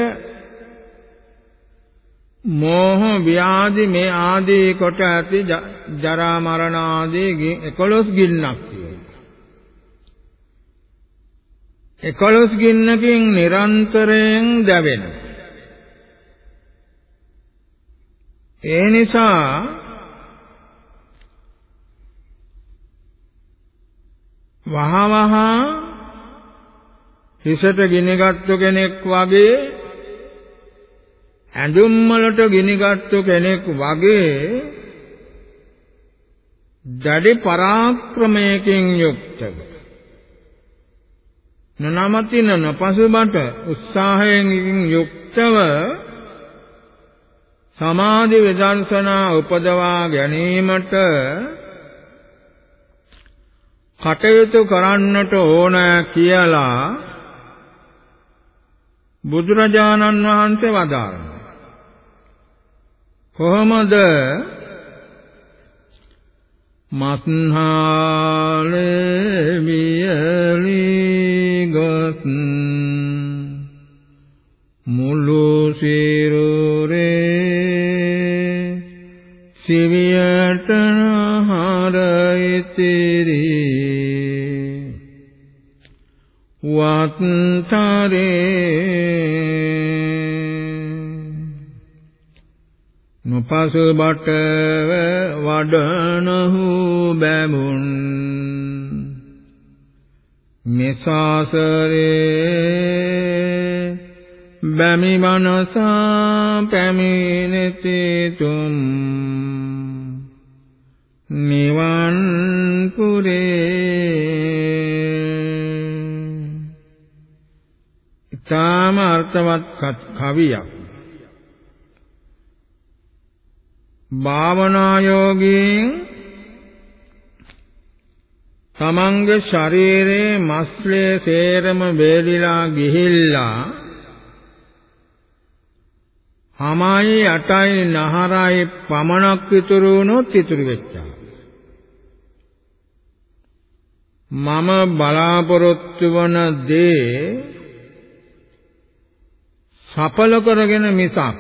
මෝහ ව්‍යාධි මේ ආදී කොට ඇති ජරා මරණ ආදී 11 ගින්නක් තියෙනවා. 11 ගින්නකින් නිරන්තරයෙන් දැවෙනවා. ඒ නිසා වහවහ හිසට ගිනිගත්තු කෙනෙක් වගේ ඇඳුම් වලට ගිනිගත්තු කෙනෙක් වගේ දැඩි පරාක්‍රමයකින් යුක්තව නනමතින නපසුබට උත්සාහයෙන් යුක්තව සමාධි විදර්ශනා උපදවා ගැනීමට කටයුතු කරන්නට ඕන කියලා බුදුරජාණන් වහන්සේ වදාළා. කොහොමද? මස්හාලේ වියලි ගොත් මුළු සිරුරේ සිවියට හර ඉතිරි. වත්තරේ නොපසු බටව වඩනහු බැමුන්. මෙසාසරේ බැමි මනසා පැමිණෙති තුම් නිවන් පුරේ. ඊටාම අර්ථවත් කවියක්. භාවනා යෝගීන් තමන්ගේ ශරීරයේ මස්ලේ සේරම වේලිලා ගිහිල්ලා හමයි අටයි නහරයි පමණක් ඉතුරු වුණොත් ඉතුරු වෙච්චා. මම බලාපොරොත්තු වන දේ සඵල කරගෙන මිසක්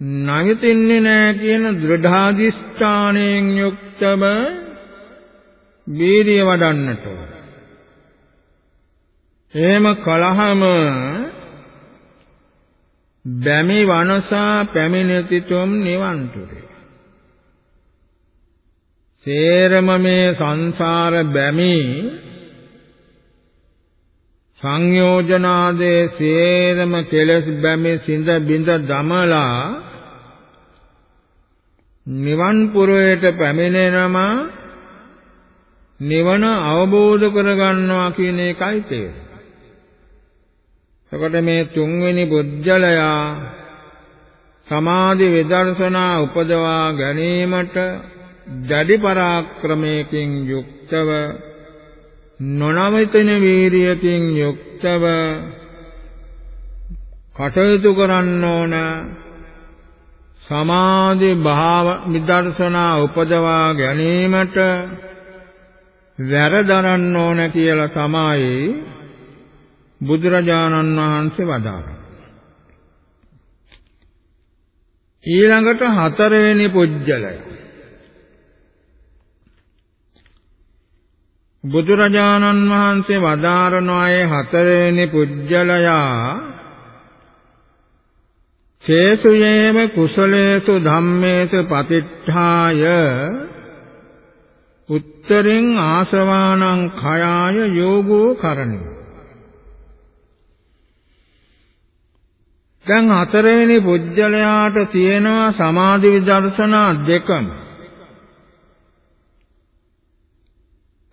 නැගිටින්නේ නැහැ කියන දෘঢ়ාදිෂ්ඨාණයෙන් යුක්තව වීර්ය වඩන්නට ඕන. එහෙම කලහම බැමි වනසා පැමිණෙතිතුම් නිවන්තුරේ. සේරම මේ සංසාර බැමි සංයෝජනාදේ සේරම කෙලස් බැමි සිඳ බිඳ දමලා නිවන් පුරයට පැමිණෙනම නිවන අවබෝධ කරගන්නවා කියන එකයි තේරෙන්නේ. එතකොට මේ තුන්වෙනි බුද්ධලයා සමාධි විදර්ශනා උපදවා ගැනීමට දැඩි පරාක්‍රමයකින් යුක්තව නොනවතින වීරියකින් යුක්තව කටයුතු කරන්න ඕන සමාධි භාව විදර්ශනා උපදවා ගැනීමට වැරදරන්න ඕන කියලා තමයි බුදුරජාණන් වහන්සේ වදාළා. ඊළඟට හතරවෙනි පුජ්‍යලය. බුදුරජාණන් වහන්සේ වදාරන අය හතරවෙනි පුජ්‍යලයා චේසු යේව කුසලේසු ධම්මේසු පතිට්ඨාය උත්තරින් ආසවානං khයාය යෝගෝ කරණි. දැන් හතරවෙනි පුජ්‍යලයාට තියෙනවා සමාධි විදර්ශනා දෙකම.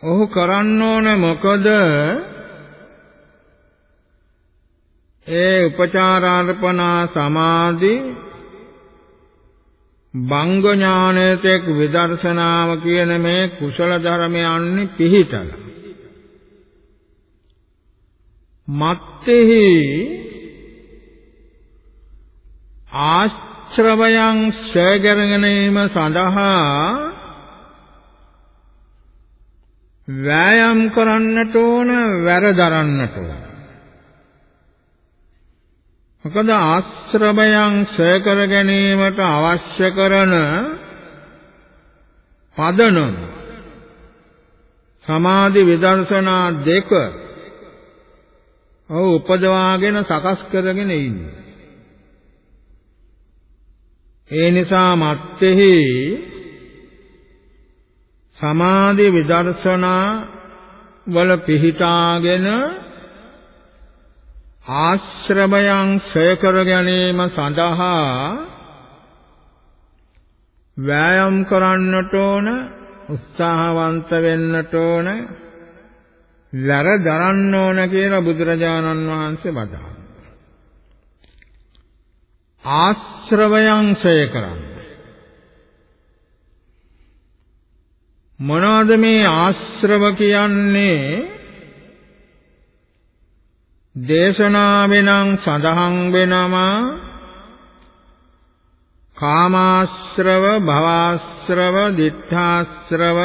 ඔහු කරන්න ඕන මොකද? ඒ උපචාරාර්පණා සමාධි බංග ඥානයේතෙක් විදර්ශනාව කියන මේ කුසල ධර්මයන්හි පිහිටලා. මත්තේහි ආශ්‍රවයන් ශේගරගෙනීම සඳහා වෑයම් කරන්නට ඕන වැරදරන්නට ඕන. මොකද ආශ්‍රමයන් ඡය කර ගැනීමට අවශ්‍ය කරන පදනම සමාධි විදර්ශනා දෙක ඔව් උපදවාගෙන සකස් කරගෙන ඉන්නේ. ඒ නිසා මත්තේහි සමාධි විදර්ශනා වල පිහිටාගෙන ආශ්‍රමයන් ක්ෂය කර ගැනීම සඳහා වෑයම් කරන්නට ඕන උත්සාහවන්ත වෙන්නට ඕන වැර දරන්න ඕන කියලා බුදුරජාණන් වහන්සේ වදාළා. ආශ්‍රවයන් ක්ෂය කරන්න. මොනවද මේ ආශ්‍රව කියන්නේ? දේශනාවෙනම් සඳහන් වෙනවා කාමාශ්‍රව භවආශ්‍රව දිඨාශ්‍රව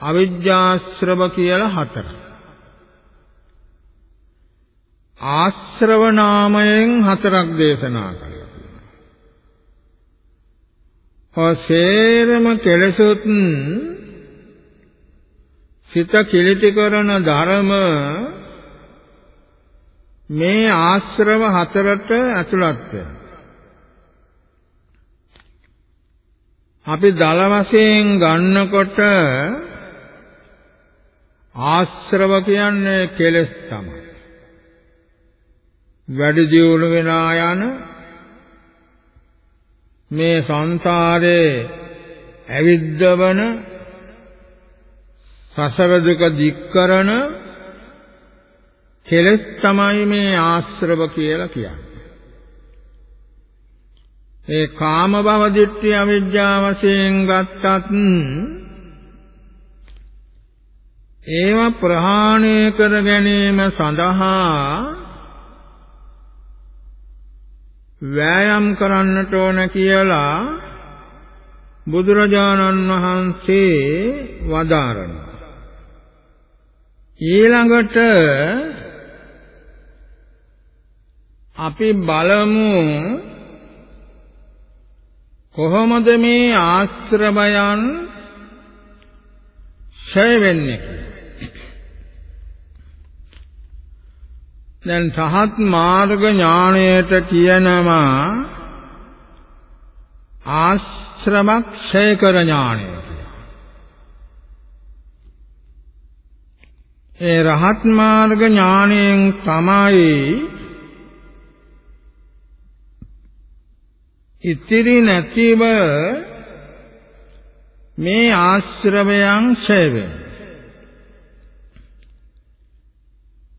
අවිජ්ජාශ්‍රව කියලා හතර. ආශ්‍රව නාමයෙන් හතරක් දේශනා කළා. හොසේරම කෙලසුත් සිත කිලිටි කරන ධර්ම මේ ආශ්‍රව හතරට ඇතුළත් වෙනවා. අපි දල වශයෙන් ගන්නකොට ආශ්‍රව කියන්නේ කෙලස් තමයි. වැඩි දියුණු වෙනා යන මේ සංසාරේ ඇවිද්දවන සසර දුක දික් කරන කෙලස් තමයි මේ ආශ්‍රව කියලා කියන්නේ. ඒ කාම භව දිට්ඨි අවිජ්ජා වශයෙන් ගත්තත් ඒව ප්‍රහාණය කර ගැනීම සඳහා වෑයම් කරන්නට ඕන කියලා බුදුරජාණන් වහන්සේ වදාරනවා ඊළඟට අපි බලමු කොහොමද මේ ආශ්‍රමයන් ඡය වෙන්නේ? දැන් සහත් මාර්ග ඥාණයට කියනවා ආශ්‍රමක්ෂය කර ඥාණය ඒ රහත් මාර්ග ඥාණයෙන් තමයි ඉතිරි නැතිව මේ ආශ්‍රමයන් ඡය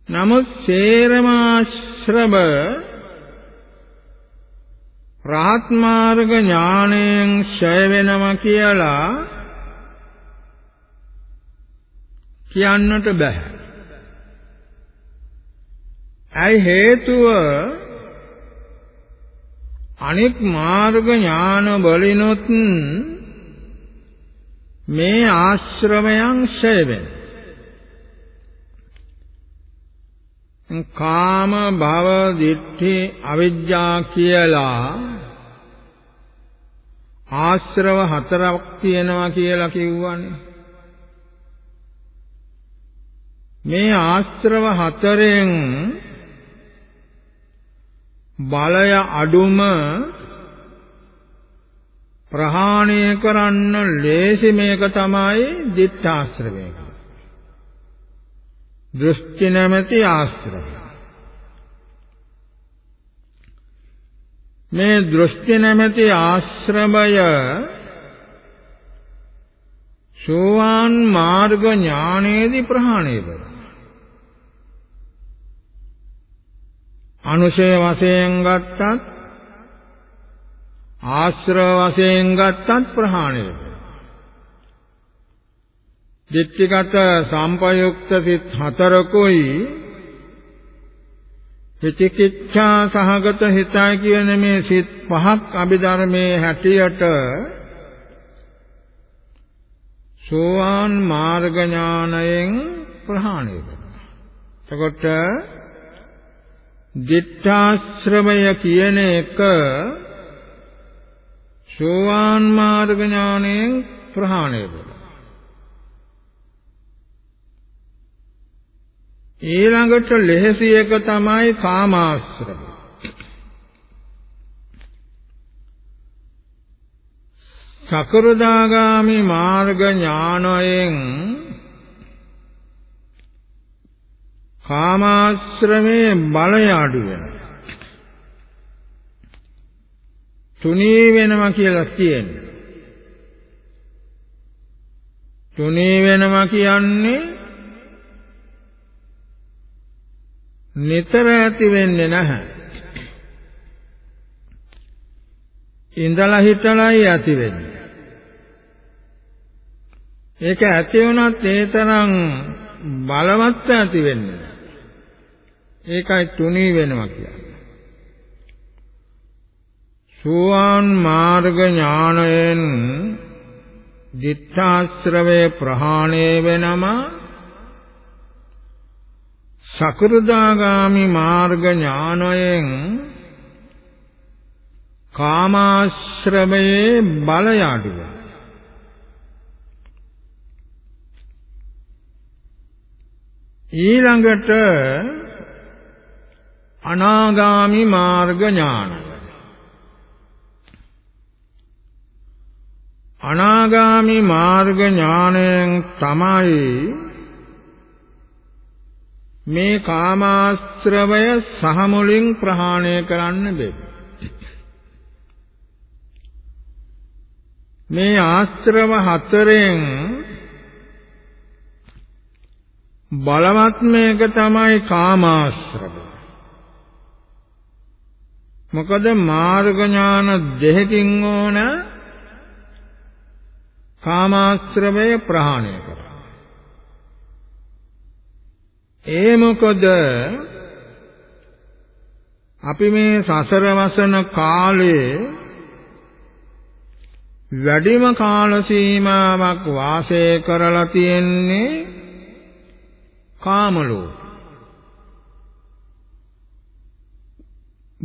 නමුත් සේරමාශ්‍රම රහත් මාර්ග ඥාණයෙන් ඡය වෙනවා කියලා කියන්නට බෑ. ඇයි හේතුව අනෙක් මාර්ග ඥාන වලිනුත් මේ ආශ්‍රමයන් ඡය වෙන. කාම භව දිට්ඨි අවිජ්ජා කියලා ආශ්‍රව හතරක් තියෙනවා කියලා කිව්වනේ. මේ ආශ්‍රව හතරෙන් බලය අඩුම ප්‍රහාණය කරන්න ලේසි මේක තමයි දිත්තාශ්‍රවය. දෘෂ්ටි නැමැති ආශ්‍රය. මේ දෘෂ්ටි නැමැති ආශ්‍රමය සෝවාන් මාර්ග ඥානයේදී ප්‍රහාණය වෙනවා. අනුශය වශයෙන් ගත්තත් ආශ්‍රව වශයෙන් ගත්තත් ප්‍රහාණය වෙනවා. දිට්ඨිගත සම්පයුක්ත සිත් හතරකුයි විචිකිච්ඡා සහගත හිතයි කියන මේ සිත් පහක් අභිධර්මයේ හැටියට සෝවාන් මාර්ග ඥානයෙන් ප්‍රහාණය වෙනවා. එතකොට දිඨාශ්‍රමය කියන එක සෝවාන් මාර්ග ඥාණයෙන් ප්‍රහාණය වෙනවා. ඊළඟට ලෙහසි එක තමයි කාමාශ්‍රමය. සකෘදාගාමි මාර්ග ඥානයෙන් කාමාශ්‍රමේ බලය අඩු වෙනවා. තුනී වෙනවා කියලා කියන්නේ. තුනී වෙනවා කියන්නේ නිතර ඇති වෙන්නේ නැහැ. ඉඳලා හිටලායි ඇති වෙන්නේ. ඒක ඇති වුණත් ඒ තරම් බලවත් ඇති වෙන්නේ ඒකයි තුනී වෙනවා කියන්නේ. සෝවාන් මාර්ග ඥාණයෙන් දිත්තාශ්‍රවේ ප්‍රහාණය වෙනම සකෘදාගාමි මාර්ග ඥාණයෙන් කාමාශ්‍රමයේ බලය අඩුව ඊළඟට අනාගාමි මාර්ග ඥානය අනාගාමි මාර්ග ඥාණයෙන් තමයි මේ කාමාශ්‍රවය සහ මුලින් ප්‍රහාණය කරන්න බෑ. මේ ආශ්‍රව හතරෙන් බලවත් මේක තමයි කාමාශ්‍රව. මොකද මාර්ග ඥාන දෙකකින් ඕන කාමාශ්‍රවය ප්‍රහාණය කරන්න. ඒ මොකද අපි මේ සසර වසන කාලේ වැඩිම කාල සීමාවක් වාසය කරලා තියෙන්නේ කාම ලෝකේ.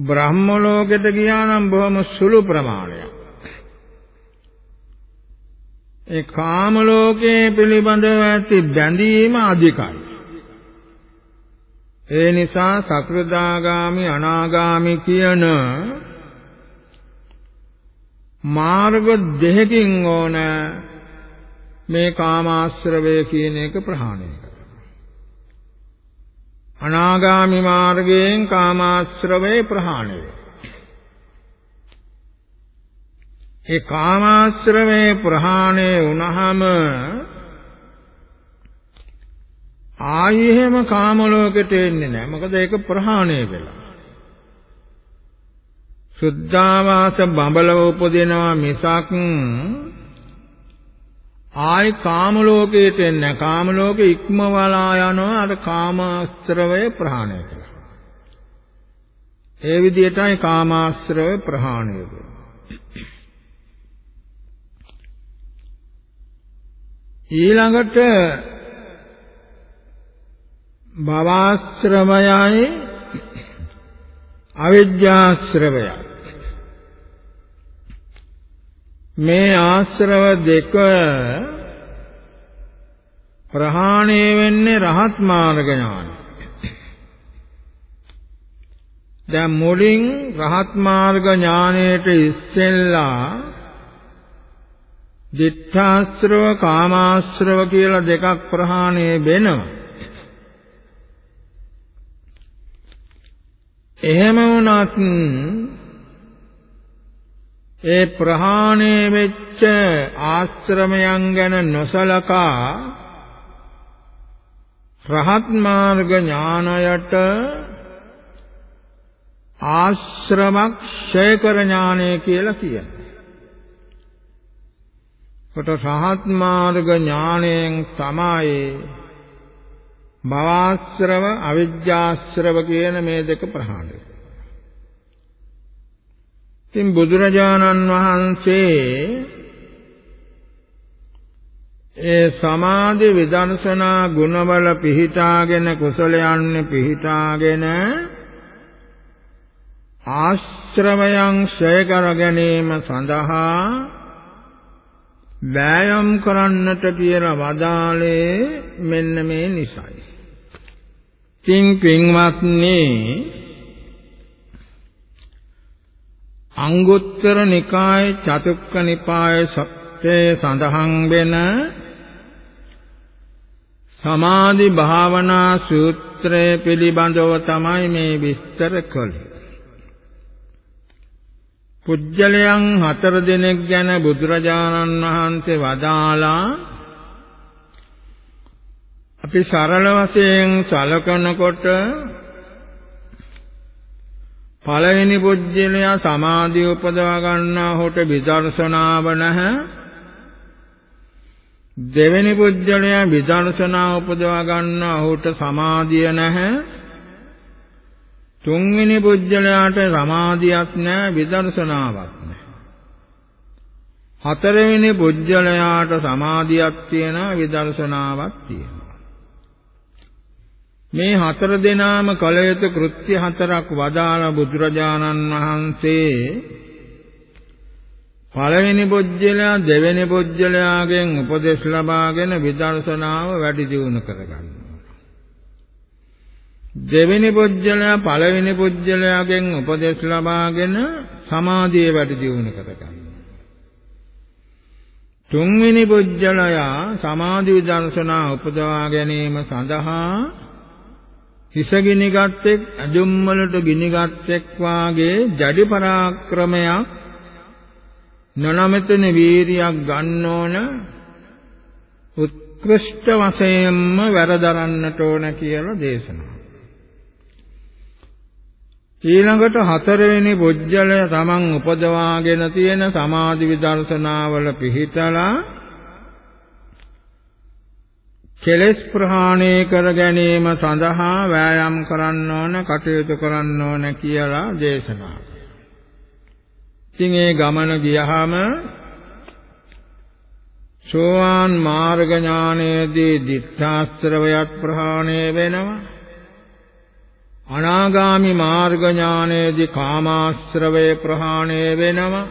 බ්‍රහ්ම ලෝකෙට ගියා නම් බොහොම සුළු ප්‍රමාණයක්. ඒ කාම ලෝකයේ පිළිබඳව ඇති බැඳීම අධිකයි. ඒ නිසා සකෘදාගාමි අනාගාමි කියන මාර්ග දෙකකින් ඕන මේ කාමාශ්‍රවය කියන එක ප්‍රහාණය කරනවා. අනාගාමි මාර්ගයෙන් කාමාශ්‍රවය ප්‍රහාණය වෙනවා. ඒ කාමාශ්‍රමේ ප්‍රහාණය වුණාම ආයෙ එහෙම කාම ලෝකෙට එන්නේ නැහැ. මොකද ඒක ප්‍රහාණය වෙලා. සුද්ධාවාස බඹලව උපදිනවා මිසක් ආයි කාම ලෝකයට එන්නේ කාම ලෝකෙ ඉක්මවලා යනවා අර කාමාශ්‍රවය ප්‍රහාණය කරලා. ඒ විදිහටයි කාමාශ්‍රවය ප්‍රහාණය වෙන්නේ. ඊළඟට භවආශ්‍රමයයි අවිජ්ජාශ්‍රමයයි මේ ආශ්‍රව දෙක ප්‍රහාණය වෙන්නේ රහත් මාර්ග ඥානයි. දැන් මුලින් රහත් මාර්ග ඥානයට ඉස්සෙල්ලා දිඨාශ්‍රව කාමාශ්‍රව කියලා දෙකක් ප්‍රහාණය වෙනවා. එහෙම වුණත් ඒ ප්‍රහාණය වෙච්ච ආශ්‍රමයන් ගැන නොසලකා රහත් මාර්ග ඥානයට ආශ්‍රමක්ෂය කර ඥානය කියලා කියනවා. කොට රහත් මාර්ග ඥාණයෙන් තමයි භවආශ්‍රව අවිජ්ජාශ්‍රව කියන මේ දෙක ප්‍රහාණය ඉතින් බුදුරජාණන් වහන්සේ ඒ සමාධි විදර්ශනා ගුණවල පිහිටාගෙන කුසලයන් පිහිටාගෙන ආශ්‍රවයන් ක්ෂය කර ගැනීම සඳහා වෑයම් කරන්නට කියලා වදාළේ මෙන්න මේ නිසයි. තින් පින්වත්නි අංගුත්තර නිකායේ චතුක්ක නිපායේ සත්‍යයේ සඳහන් වෙන සමාධි භාවනා සූත්‍රය පිළිබඳව තමයි මේ විස්තර කළේ. පුජ්‍යලයන් හතර දෙනෙක් ගැන බුදුරජාණන් වහන්සේ වදාලා අපි සරල වශයෙන් සලකනකොට පළවෙනි පුජ්‍යලයා සමාධිය උපදවා ගන්නා හොට විදර්ශනාව නැහැ. දෙවෙනි පුජ්‍යලයා විදර්ශනා උපදවා ගන්නා හොට සමාධිය නැහැ. තුන්වෙනි පුජ්‍යලයාට සමාධියක් නැහැ විදර්ශනාවක් නැහැ. හතරවෙනි පුජ්‍යලයාට සමාධියක් තියෙනවා විදර්ශනාවක් තියෙනවා. මේ හතර දෙනාම කල යුතු කෘත්‍ය හතරක් වදාළ බුදුරජාණන් වහන්සේ පළවෙනි බොජ්ජලයා දෙවෙනි බොජ්ජලයාගෙන් උපදෙස් ලබාගෙන විදර්ශනාව වැඩි දියුණු කරගන්නවා. දෙවෙනි බොජ්ජලයා පළවෙනි බොජ්ජලයාගෙන් උපදෙස් ලබාගෙන සමාධිය වැඩි දියුණු කරගන්නවා. තුන්වෙනි බොජ්ජලයා සමාධි විදර්ශනා උපදවා ගැනීම සඳහා හිස ගිනිගත්තෙක් අජුම් වලට ගිනිගත්තෙක් වාගේ ජඩි පරාක්‍රමයක් නොනමෙතන වීරියක් ගන්න ඕන උත්කෘෂ්ඨ වශයෙන්ම වැරදරන්නට ඕන කියලා දේශනා. ඊළඟට හතරවෙනි බොජ්ජලය තමන් උපදවාගෙන තියෙන සමාධි විදර්ශනාවල පිහිටලා කෙලෙස් ප්‍රහාණය කර ගැනීම සඳහා වෑයම් කරන්න ඕන කටයුතු කරන්න ඕන කියලා දේශනා. ඉතින් ඒ ගමන ගියහම සෝවාන් මාර්ග ඥානයේදී දිඨාස්ත්‍රවයත් ප්‍රහාණය වෙනවා. අනාගාමි මාර්ග ඥානයේදී කාමාශ්‍රවය ප්‍රහාණය වෙනවා.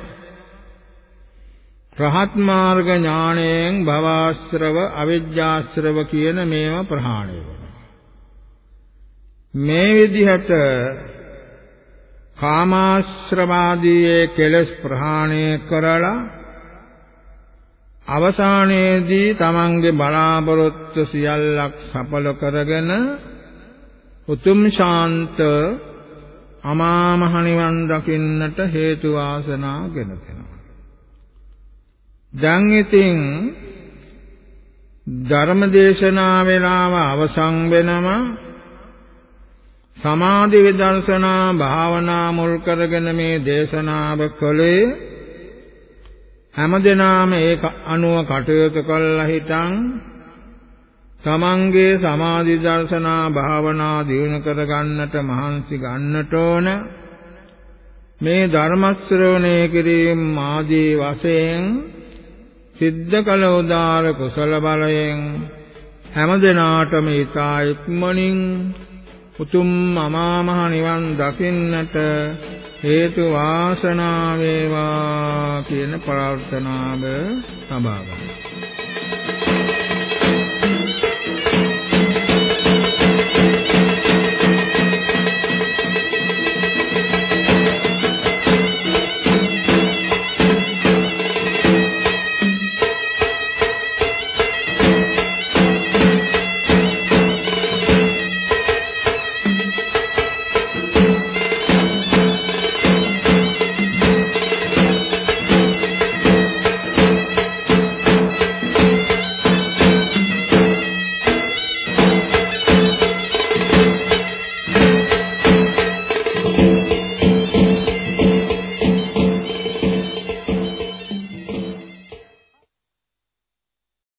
රහත් මාර්ග ඥාණයෙන් භවආශ්‍රව අවිජ්ජාශ්‍රව කියන මේවා ප්‍රහාණය වෙනවා. මේ විදිහට කාමාශ්‍රවාදීයේ කෙලස් ප්‍රහාණය කරලා අවසානයේදී තමන්ගේ බලාපොරොත්තු සියල්ලක් සඵල කරගෙන උතුම් ශාන්ත අමා මහ නිවන් දකින්නට හේතු වාසනා ගෙන දෙනවා. දැන් ඉතින් ධර්ම දේශනා වේලාව අවසන් වෙනවා සමාධි විදර්ශනා භාවනා මුල් කරගෙන මේ දේශනාව කළේ හැමදෙනාම ඒක අනුව කටයුතු කළා හිටන් තමන්ගේ සමාධි දර්ශනා භාවනා දියුණු කර ගන්නට මහන්සි ගන්නට ඕන. මේ ධර්ම ශ්‍රවණය කිරීම ආදී වශයෙන් සිද්ධ කළ උදාර කුසල බලයෙන් හැමදෙනාටම ඊතා ඉක්මනින් උතුම් අමා මහ නිවන් දකින්නට හේතු වාසනා වේවා කියන ප්‍රාර්ථනාව සබා ගන්න.